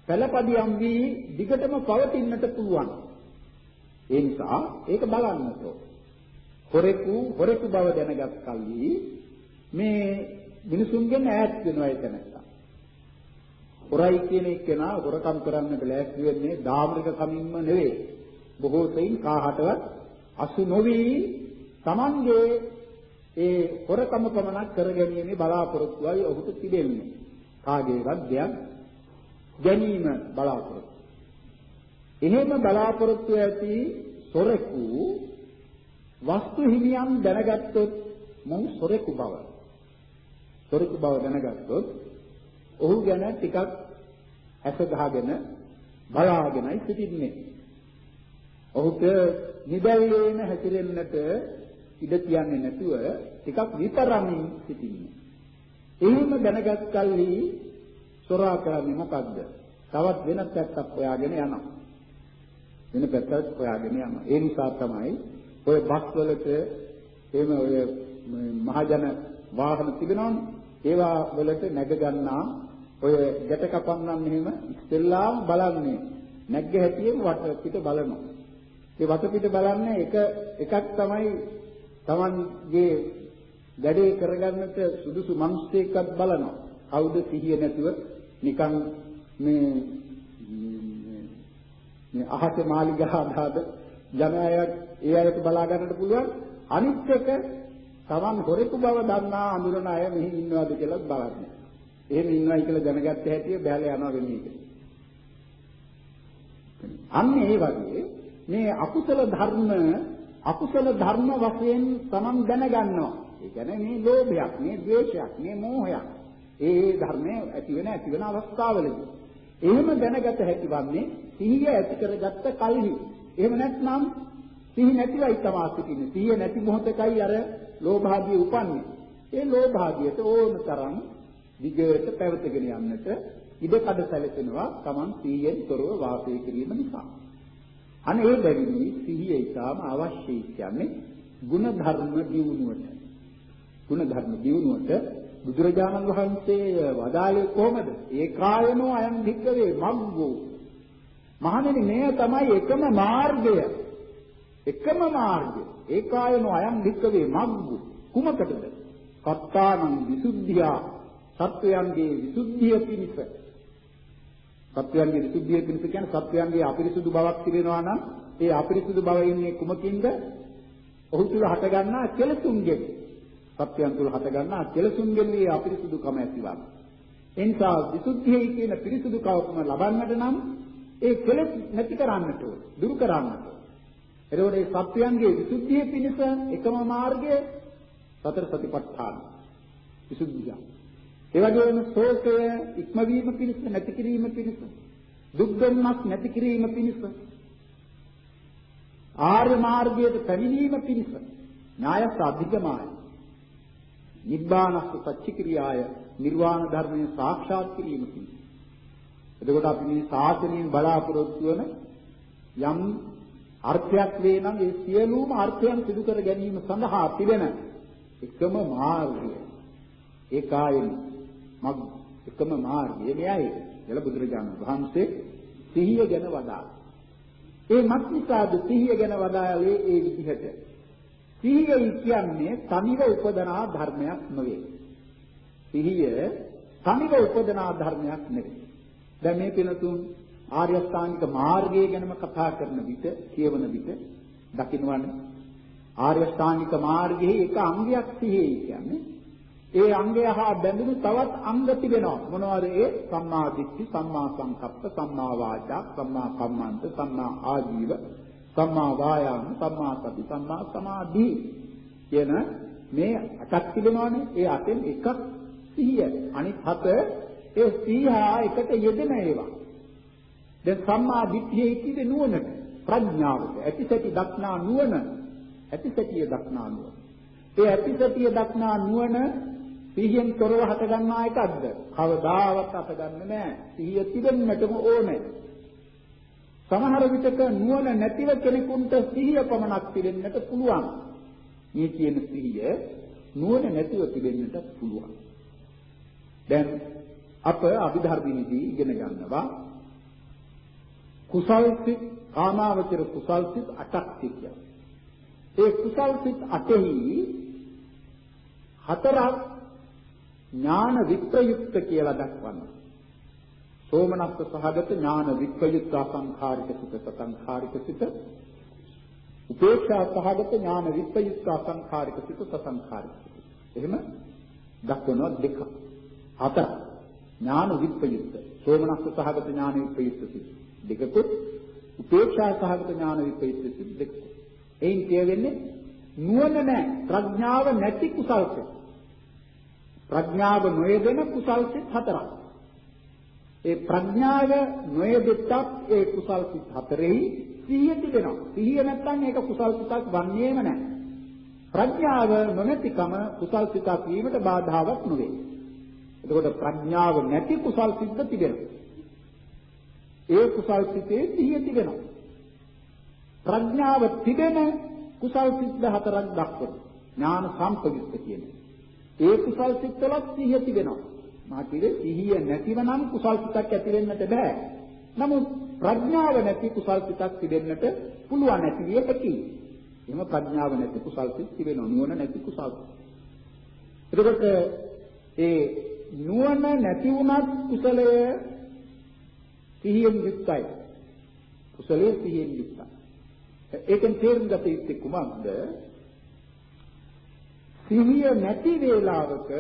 පළපදියම් වී දිගටම පවතින්නට පුළුවන්. ඒ නිසා ඒක බලන්නට හොරෙකු හොරෙකු බව දැනගත් කල්හි මේ මිනිසුන්ගෙන් ඈත් වෙනවා ඒක නැත්නම් හොරයි කියන එක්කෙනා හොරකම් කරන්නට ලෑස්ති වෙන්නේ ධාර්මික කමින්ම නෙවෙයි. බොහෝ සෙයින් කාහටවත් අසු නොවි Tamange ඒ හොරකම පමණක් කරගැනීමේ බලාපොරොත්තුවයි ඔහුට තිබෙන්නේ. කාගේවත් දෙයක් ගැනීම බලාපොරොත්තු. එහෙම බලාපොරොත්තු ඇති සොරෙකු වස්තු හිමියන් දැනගත්තොත් මොහු සොරෙකු බව. සොරෙකු බව දැනගත්තොත් ඔහු ගැන ටිකක් ඇස ගහගෙන බලාගෙනයි සිටින්නේ. ඔහුට නිදැල්ලේන හැසිරෙන්නට ඉඩ තියන්නේ නැතුව ටිකක් විතරමින් සිටින්නේ. එහෙම දැනගත් කල්හි සොරා කරන්නේ මොකද්ද? තවත් වෙන පැත්තක් හොයාගෙන යනවා. වෙන පැත්තක් හොයාගෙන යනවා. ඒ නිසා තමයි ඔය බස් වලට එහෙම ඔය මහජන වාහන තිබෙනවනේ. ඒවා වලට නැග ගන්නා ඔය ගැට කපන්නම් මෙහෙම ඉස්සෙල්ලාම බලන්නේ නැග්ග හැටියෙන් වට පිට බලනවා. ඒ වට පිට බලන්නේ එක එකක් තමයි Tamanගේ වැඩේ කරගන්නට සුදුසු මිනිස්සෙක්වත් බලනවා. කවුද සිහිය නැතුව නිකන් මේ මේ අහස මාලිගා ආදාද ජන අය ඒ අයට බලා ගන්නට පුළුවන්. අනිත් එක Taman හොරෙකු බව දන්නා අඳුරන අය මෙහි ඉන්නවද කියලා බලන්නේ. එහෙම ඉන්නවයි කියලා දැනගත්ත හැටි බැලලා යනවා වෙන එක. අන්න ඒ වගේ මේ අකුසල ධර්ම අකුසල ධර්ම වශයෙන් තමන් දැනගන්නවා. ඒ කියන්නේ මේ ලෝභයක්, මේ ද්වේෂයක්, මේ මෝහයක්. ඒ ධර්මයේ ඇති වෙන ඇති වෙන අවස්ථාවලදී. එහෙම දැනගත හැකි වන්නේ සිහිය ඇති කරගත්ත කල්හි. එහෙම නැත්නම් සිහි නැතිවයි තමා සිටින්නේ. සිහිය නැති මොහොතකයි අර ලෝභාගිය උපන්නේ. ඒ ලෝභාගියට ඕන තරම් දිගට පැවතගෙන යන්නට ඉඩකඩ සැලසෙනවා Taman සීයෙන් තොරව වාසය කිරීම නිසා. අනේ ඒ බැවිනි සිහිය ඉතාම අවශ්‍යයි කියන්නේ ගුණ ධර්ම දියුණුවට. ගුණ ධර්ම දියුණුවට බුදුරජාණන් වහන්සේ වදාළේ කොහොමද? ඒකායනෝ අයං භික්කවේ මග්ගෝ. මහණෙනි මේ තමයි එකම මාර්ගය. එකම මාර්ගය. ඒකායනෝ අයං භික්කවේ මග්ගෝ. කුමකටද? කත්තානං විසුද්ධියා සත්වයන්ගේ විසුද්ධිය පිණිස සත්වයන්ගේ විසුද්ධිය පිණිස කියන්නේ සත්වයන්ගේ අපිරිසුදු බවක් තිබෙනවා නම් ඒ අපිරිසුදු බව ඉන්නේ කුමකින්ද? ඔහු තුල හටගන්නා කෙලසුන්ගෙන්. සත්‍යයන් තුල හට ගන්නා කෙලසුන්ගෙන් මේ අපිරිසුදුකම ඇතිවන. එනිසා විසුද්ධියයි කියන පිරිසුදුකම ලබන්නට නම් ඒ කෙලස් නැති කරන්නට ඕන, දුරු කරන්නට ඕන. එතකොට මේ සත්‍යයන්ගේ විසුද්ධිය පිණිස එකම මාර්ගය සතර සතිපට්ඨාන. විසුද්ධිය. ඒ වගේම ශෝකය ඉක්මවීම පිණිස නැති කිරීම පිණිස දුක් දුන්නක් නැති කිරීම පිණිස ආර්ය මාර්ගයට පැමිණීම පිණිස ඥායස අධිගමාය නිබ්බානස්ස සච්චික්‍රියාය නිර්වාණ ධර්මයේ සාක්ෂාත් කිරීම පිණිස එතකොට අපි මේ ශාසනයෙන් බලාපොරොත්තු වන යම් අර්ථයක් වේ නම් ඒ සියලුම අර්ථයන් සිදු කර ගැනීම සඳහා තිබෙන එකම මාර්ගය ඒකායන මග් එකම මාර්ගය මෙයයි කියලා බුදුරජාණන් වහන්සේ සිහිය ගැන වදාළා. ඒ මත්නිසාද සිහිය ගැන වදාළේ ඒ විදිහට. සිහියයි කියන්නේ තනිව උපදනා ධර්මයක් නෙවෙයි. සිහිය තනිව උපදනා ධර්මයක් නෙවෙයි. දැන් මේ පිනතුන් ආර්ය අෂ්ටාංගික මාර්ගය ගැනම කතා කරන විට කියවන විට දකින්නවනේ ආර්ය අෂ්ටාංගික මාර්ගයේ එක අංගයක් සිහියයි කියන්නේ ඒ අංගය හා බැඳුණු තවත් අංග තිබෙනවා. මොනවද ඒ? සම්මා දිට්ඨි, සම්මා සංකප්ප, සම්මා වාචා, සම්මා කම්මන්ත, සම්මා ආජීව, සම්මා වායාම, සම්මා සති, සම්මා සමාධි කියන මේ අටක් තිබෙනවානේ. ඒ අටෙන් එකක් සිහිය. අනිත් හත ඒ සිහිහා එකට යෙදෙන ඒවා. දැන් සම්මා දිට්ඨියේ කිව්වේ නුවණට, ප්‍රඥාවට, ඇතිසැටි දක්නා නුවණ, ඇතිසැටිය දක්නා නුවණ. ඒ ඇතිසැටිය දක්නා නුවණ සිහියෙන් තොරව හට ගන්නා එකක්ද? කවදාවත් හටගන්නේ නැහැ. සිහිය තිබෙන්නටම ඕනේ. සමහර විටක නුවණ නැතිව කෙනෙකුට සිහිය පමණක් තිබෙන්නට පුළුවන්. මේ කියන සිහිය නුවණ නැතිව තිබෙන්නට පුළුවන්. දැන් අප අභිධර්මයේදී ඉගෙන ගන්නවා කුසල් සිත් කාමාවචර කුසල් සිත් 8ක් කියලා. ඒ කුසල් සිත් 8එහි හතරක් ඥාන විප්‍රයුක්ත කියලා දක්වනවා. සෝමනස්ස සහගත ඥාන විප්‍රයුක්ත අසංඛාරික සිත සසංඛාරික සිත උපේක්ෂා සහගත ඥාන විප්‍රයුක්ත අසංඛාරික සිත සසංඛාරික සිත. එහෙම දක්වනවා දෙක. හතර ඥාන විප්‍රයුක්ත සෝමනස්ස සහගත ඥාන විප්‍රයුක්ත සිත. දෙකකුත් උපේක්ෂා සහගත ඥාන විප්‍රයුක්ත සිත දෙකක්. එයින් කියවෙන්නේ නුවණ නැහැ ප්‍රඥාව නැති කුසල් සිත. ප්‍රඥාව නොයදෙන කුසල් සිත් හතරක්. ඒ ප්‍රඥාව නොයදෙත්තත් ඒ කුසල් සිත් හතරෙහි සිහිය තිබෙනවා. සිහිය නැත්නම් ඒක කුසල් සිතක් වන්නේම නැහැ. ප්‍රඥාව නොනැතිකම කුසල් සිතක් වීමට බාධාවක් නොවේ. එතකොට ප්‍රඥාව නැති කුසල් සිත් තිබෙනවා. ඒ කුසල් සිතේ සිහිය තිබෙනවා. ප්‍රඥාව තිබෙන කුසල් සිත් හතරක් දක්වනවා. ඥාන සම්පයුක්ත කියන්නේ. ඒ කුසල් සිත්වලත් සිහිය තිබෙනවා. මා කියේ සිහිය නැතිවනම් කුසල් සිතක් ඇති වෙන්නට බෑ. නමුත් ප්‍රඥාව නැති කුසල් සිතක් තිබෙන්නට පුළුවන් නැති විය හැකියි. එහෙම ප්‍රඥාව නැති කුසල් සිත් තිබෙනවා. නුවණ නැති කුසල්. එතකොට ඒ නුවණ නැති වුණත් කුසලය සිහියෙන් යුක්තයි. කුසලයේ සිහියෙන් යුක්තයි. ඒකෙන් තේරුම් ගත යුත්තේ කුමක්ද? සිහිය නැති වේලාවක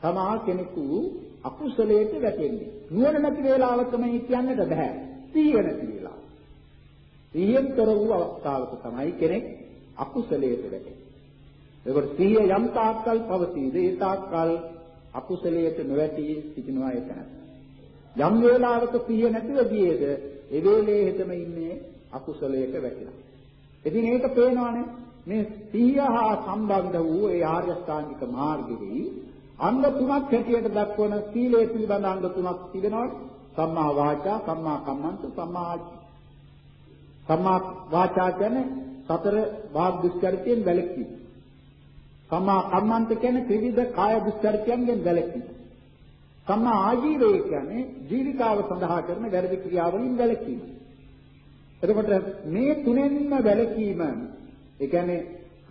තමා කෙනෙකු අකුසලයට වැටෙන්නේ. නුවණ නැති වේලාවක මේ කියන්නට බෑ. සිහිය නැති වේලාව. සිහියෙන් තොර වූ අවස්ථාවක තමයි කෙනෙක් අකුසලයට වැටෙන්නේ. ඒකට සිහිය යම් තාක්කල් පවතීද ඒ තාක්කල් අකුසලයට නොවැටී සිටිනවා ඒ තැන. යම් වේලාවක සිහිය නැතිව ගියේද ඒ වේලේ හිතම ඉන්නේ අකුසලයට වැටිලා. ඉතින් ඒක පේනවනේ. මේ සිහිය හා සම්බන්ධ වූ ඒ ආර්ය අෂ්ටාංගික මාර්ගයේ අංග තුනක් හැටියට දක්වන සීලය පිළිබඳ අංග තුනක් තිබෙනවා. සම්මා වාචා සම්මා කම්මන්ත සම්මා සම්මා වාචා කියන්නේ සතර වාග් දුස්චරිතයෙන් වැළකීම. සම්මා කම්මන්ත කියන්නේ ත්‍රිවිධ කාය දුස්චරිතයන්ගෙන් වැළකීම. සම්මා ආජීවය කියන්නේ ජීවිකාව සඳහා කරන වැරදි ක්‍රියාවලින් වැළකීම එතකොට මේ තුනෙන්ම වැළකීම ඒ කියන්නේ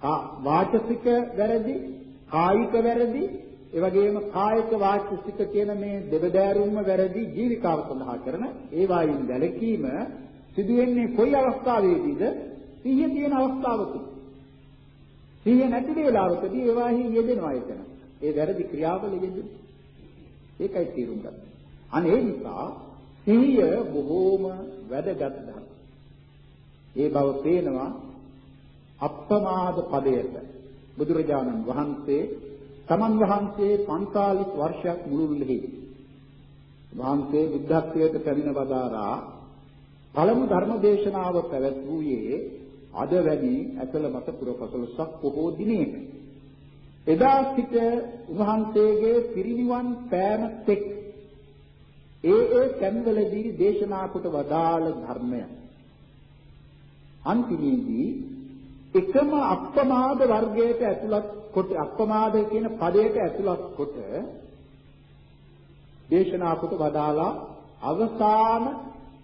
වාචසික වැරදි, කායික වැරදි, ඒ වගේම කායික වාචසික කියන මේ දෙබදෑරුම්ම වැරදි ජීවිකාව සඳහා කරන ඒ වායින් වැළකීම සිදු වෙන්නේ කොයි අවස්ථාවේදීද? සිහිය තියෙන අවස්ථාවක. සිහිය නැති වේලාවකදී ඒවාහි යෙදෙනවා එතන. ඒ වැරදි ක්‍රියාවල යෙදෙන. ඒකයි තේරුම් ගන්න. අනේ ඒ නිසා සිහිය බොහෝම වැදගත් ධර්ම. ඒ බව පේනවා අප්‍රමාද පදයට බුදුරජාණන් වහන්සේ තමන් වහන්සේ 45 වර්ෂයක් මුළුල්ලේ වහන්සේ බුද්ධත්වයට පැමිණ වදාරා පළමු ධර්ම දේශනාව පැවැත්වුවේ අද වැඩි ඇතල මත පුරපසළොස්වක පොහෝ දිනයක. එදා සිට උන්වහන්සේගේ පිරිනිවන් පෑම තෙක් ඒ ඒ තැන්වලදී දේශනා කොට වදාළ ධර්මය අන්තිමේදී එකම අප්‍රමාද වර්ගයට ඇතුළත් කොට අප්‍රමාද කියන පදයට ඇතුළත් කොට දේශනා කොට වදාලා අවසාන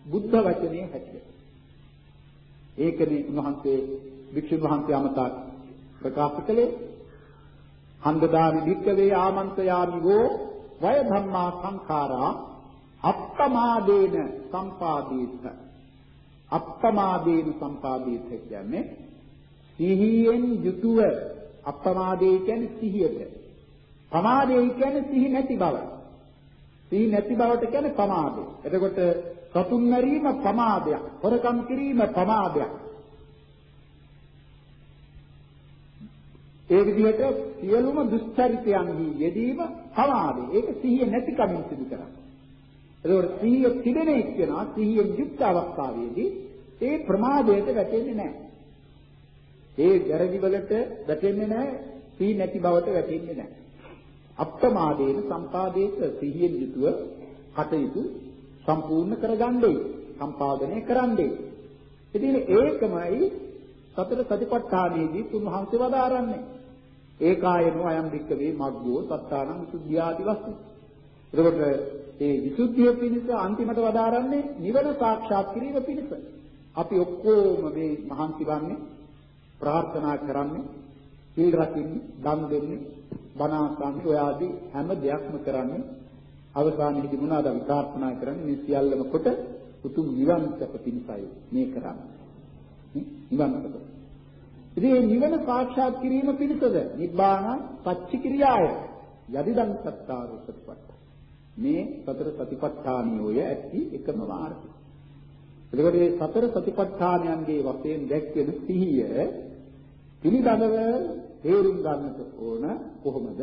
බුද්ධ වචනේ හැටියට. ඒකනේ උන්වහන්සේ වික්ෂුන් වහන්සේ අමතා ප්‍රකාශ කළේ හන්දදානි වික්කවේ ආමන්ත්‍රයාමි වූ වය ධම්මා සංඛාරා අප්‍රමාදේන සම්පාදීත අප්‍රමාදේන සම්පාදීත කියන්නේ සිහියෙන් යුතුව අප්‍රමාදේ කියන්නේ සිහියට. ප්‍රමාදේ කියන්නේ සිහි නැති බව. සිහි නැති බවට කියන්නේ ප්‍රමාදය එතකොට සතුන් මරීම ප්‍රමාදයක් හොරකම් කිරීම ප්‍රමාදයක් ඒ විදිහට සියලුම දුස්චරිතයන්හි යෙදීම ප්‍රමාදය ඒක සිහිය නැති කමින් සිදු කරන්නේ එතකොට සිහිය තිබෙන එක්කෙනා සිහියෙන් යුක්ත අවස්ථාවේදී ඒ ප්‍රමාදයට වැටෙන්නේ නැහැ. ඒ ගැරදි වලට වැටෙන්නේ නැහැ, සිහි නැති බවට වැටෙන්නේ නැහැ. අප්‍රමාදේන සම්පාදේත සිහියෙන් යුතුව කටයුතු සම්පූර්ණ කරගන්නේ, සම්පාදනය කරන්නේ. ඉතින් ඒකමයි සතර සතිපට්ඨානයේදී තුන්වහන්සේ වදාරන්නේ. ඒකායනෝ අයම් වික්කවේ මග්ගෝ සත්තානං සුද්ධියාදි වස්තු. එතකොට ඒ විසුද්ධිය පිණිස අන්තිමට වදාරන්නේ නිවන සාක්ෂාත් කිරීම පිණිස. අපි ඔක්කොම මේ මහන්සි වන්නේ ප්‍රාර්ථනා කරන්නේ සීල් රකින්නේ, දන් දෙන්නේ, බණ අසන්නේ ඔය ආදී හැම දෙයක්ම කරන්නේ අවසානයේදී මොනවාද අපි ප්‍රාර්ථනා කරන්නේ මේ සියල්ලම කොට උතුම් නිවන් සැප පිණිසයි මේ කරන්නේ. නිවන් සැප. ඉතින් මේ නිවන සාක්ෂාත් කිරීම පිණිසද නිබ්බාන පච්ච ක්‍රියාය යදිදං සත්තාරෝ ප්‍රතිපත්ත මේ සතර සතිපට්ඨානියෝය ඇති එකම මාර්ගය. එතකොට මේ සතර සතිපට්ඨානයන්ගේ වශයෙන් දැක්වෙන සිහිය පිළිබඳව තේරුම් ගන්නට ඕන කොහොමද?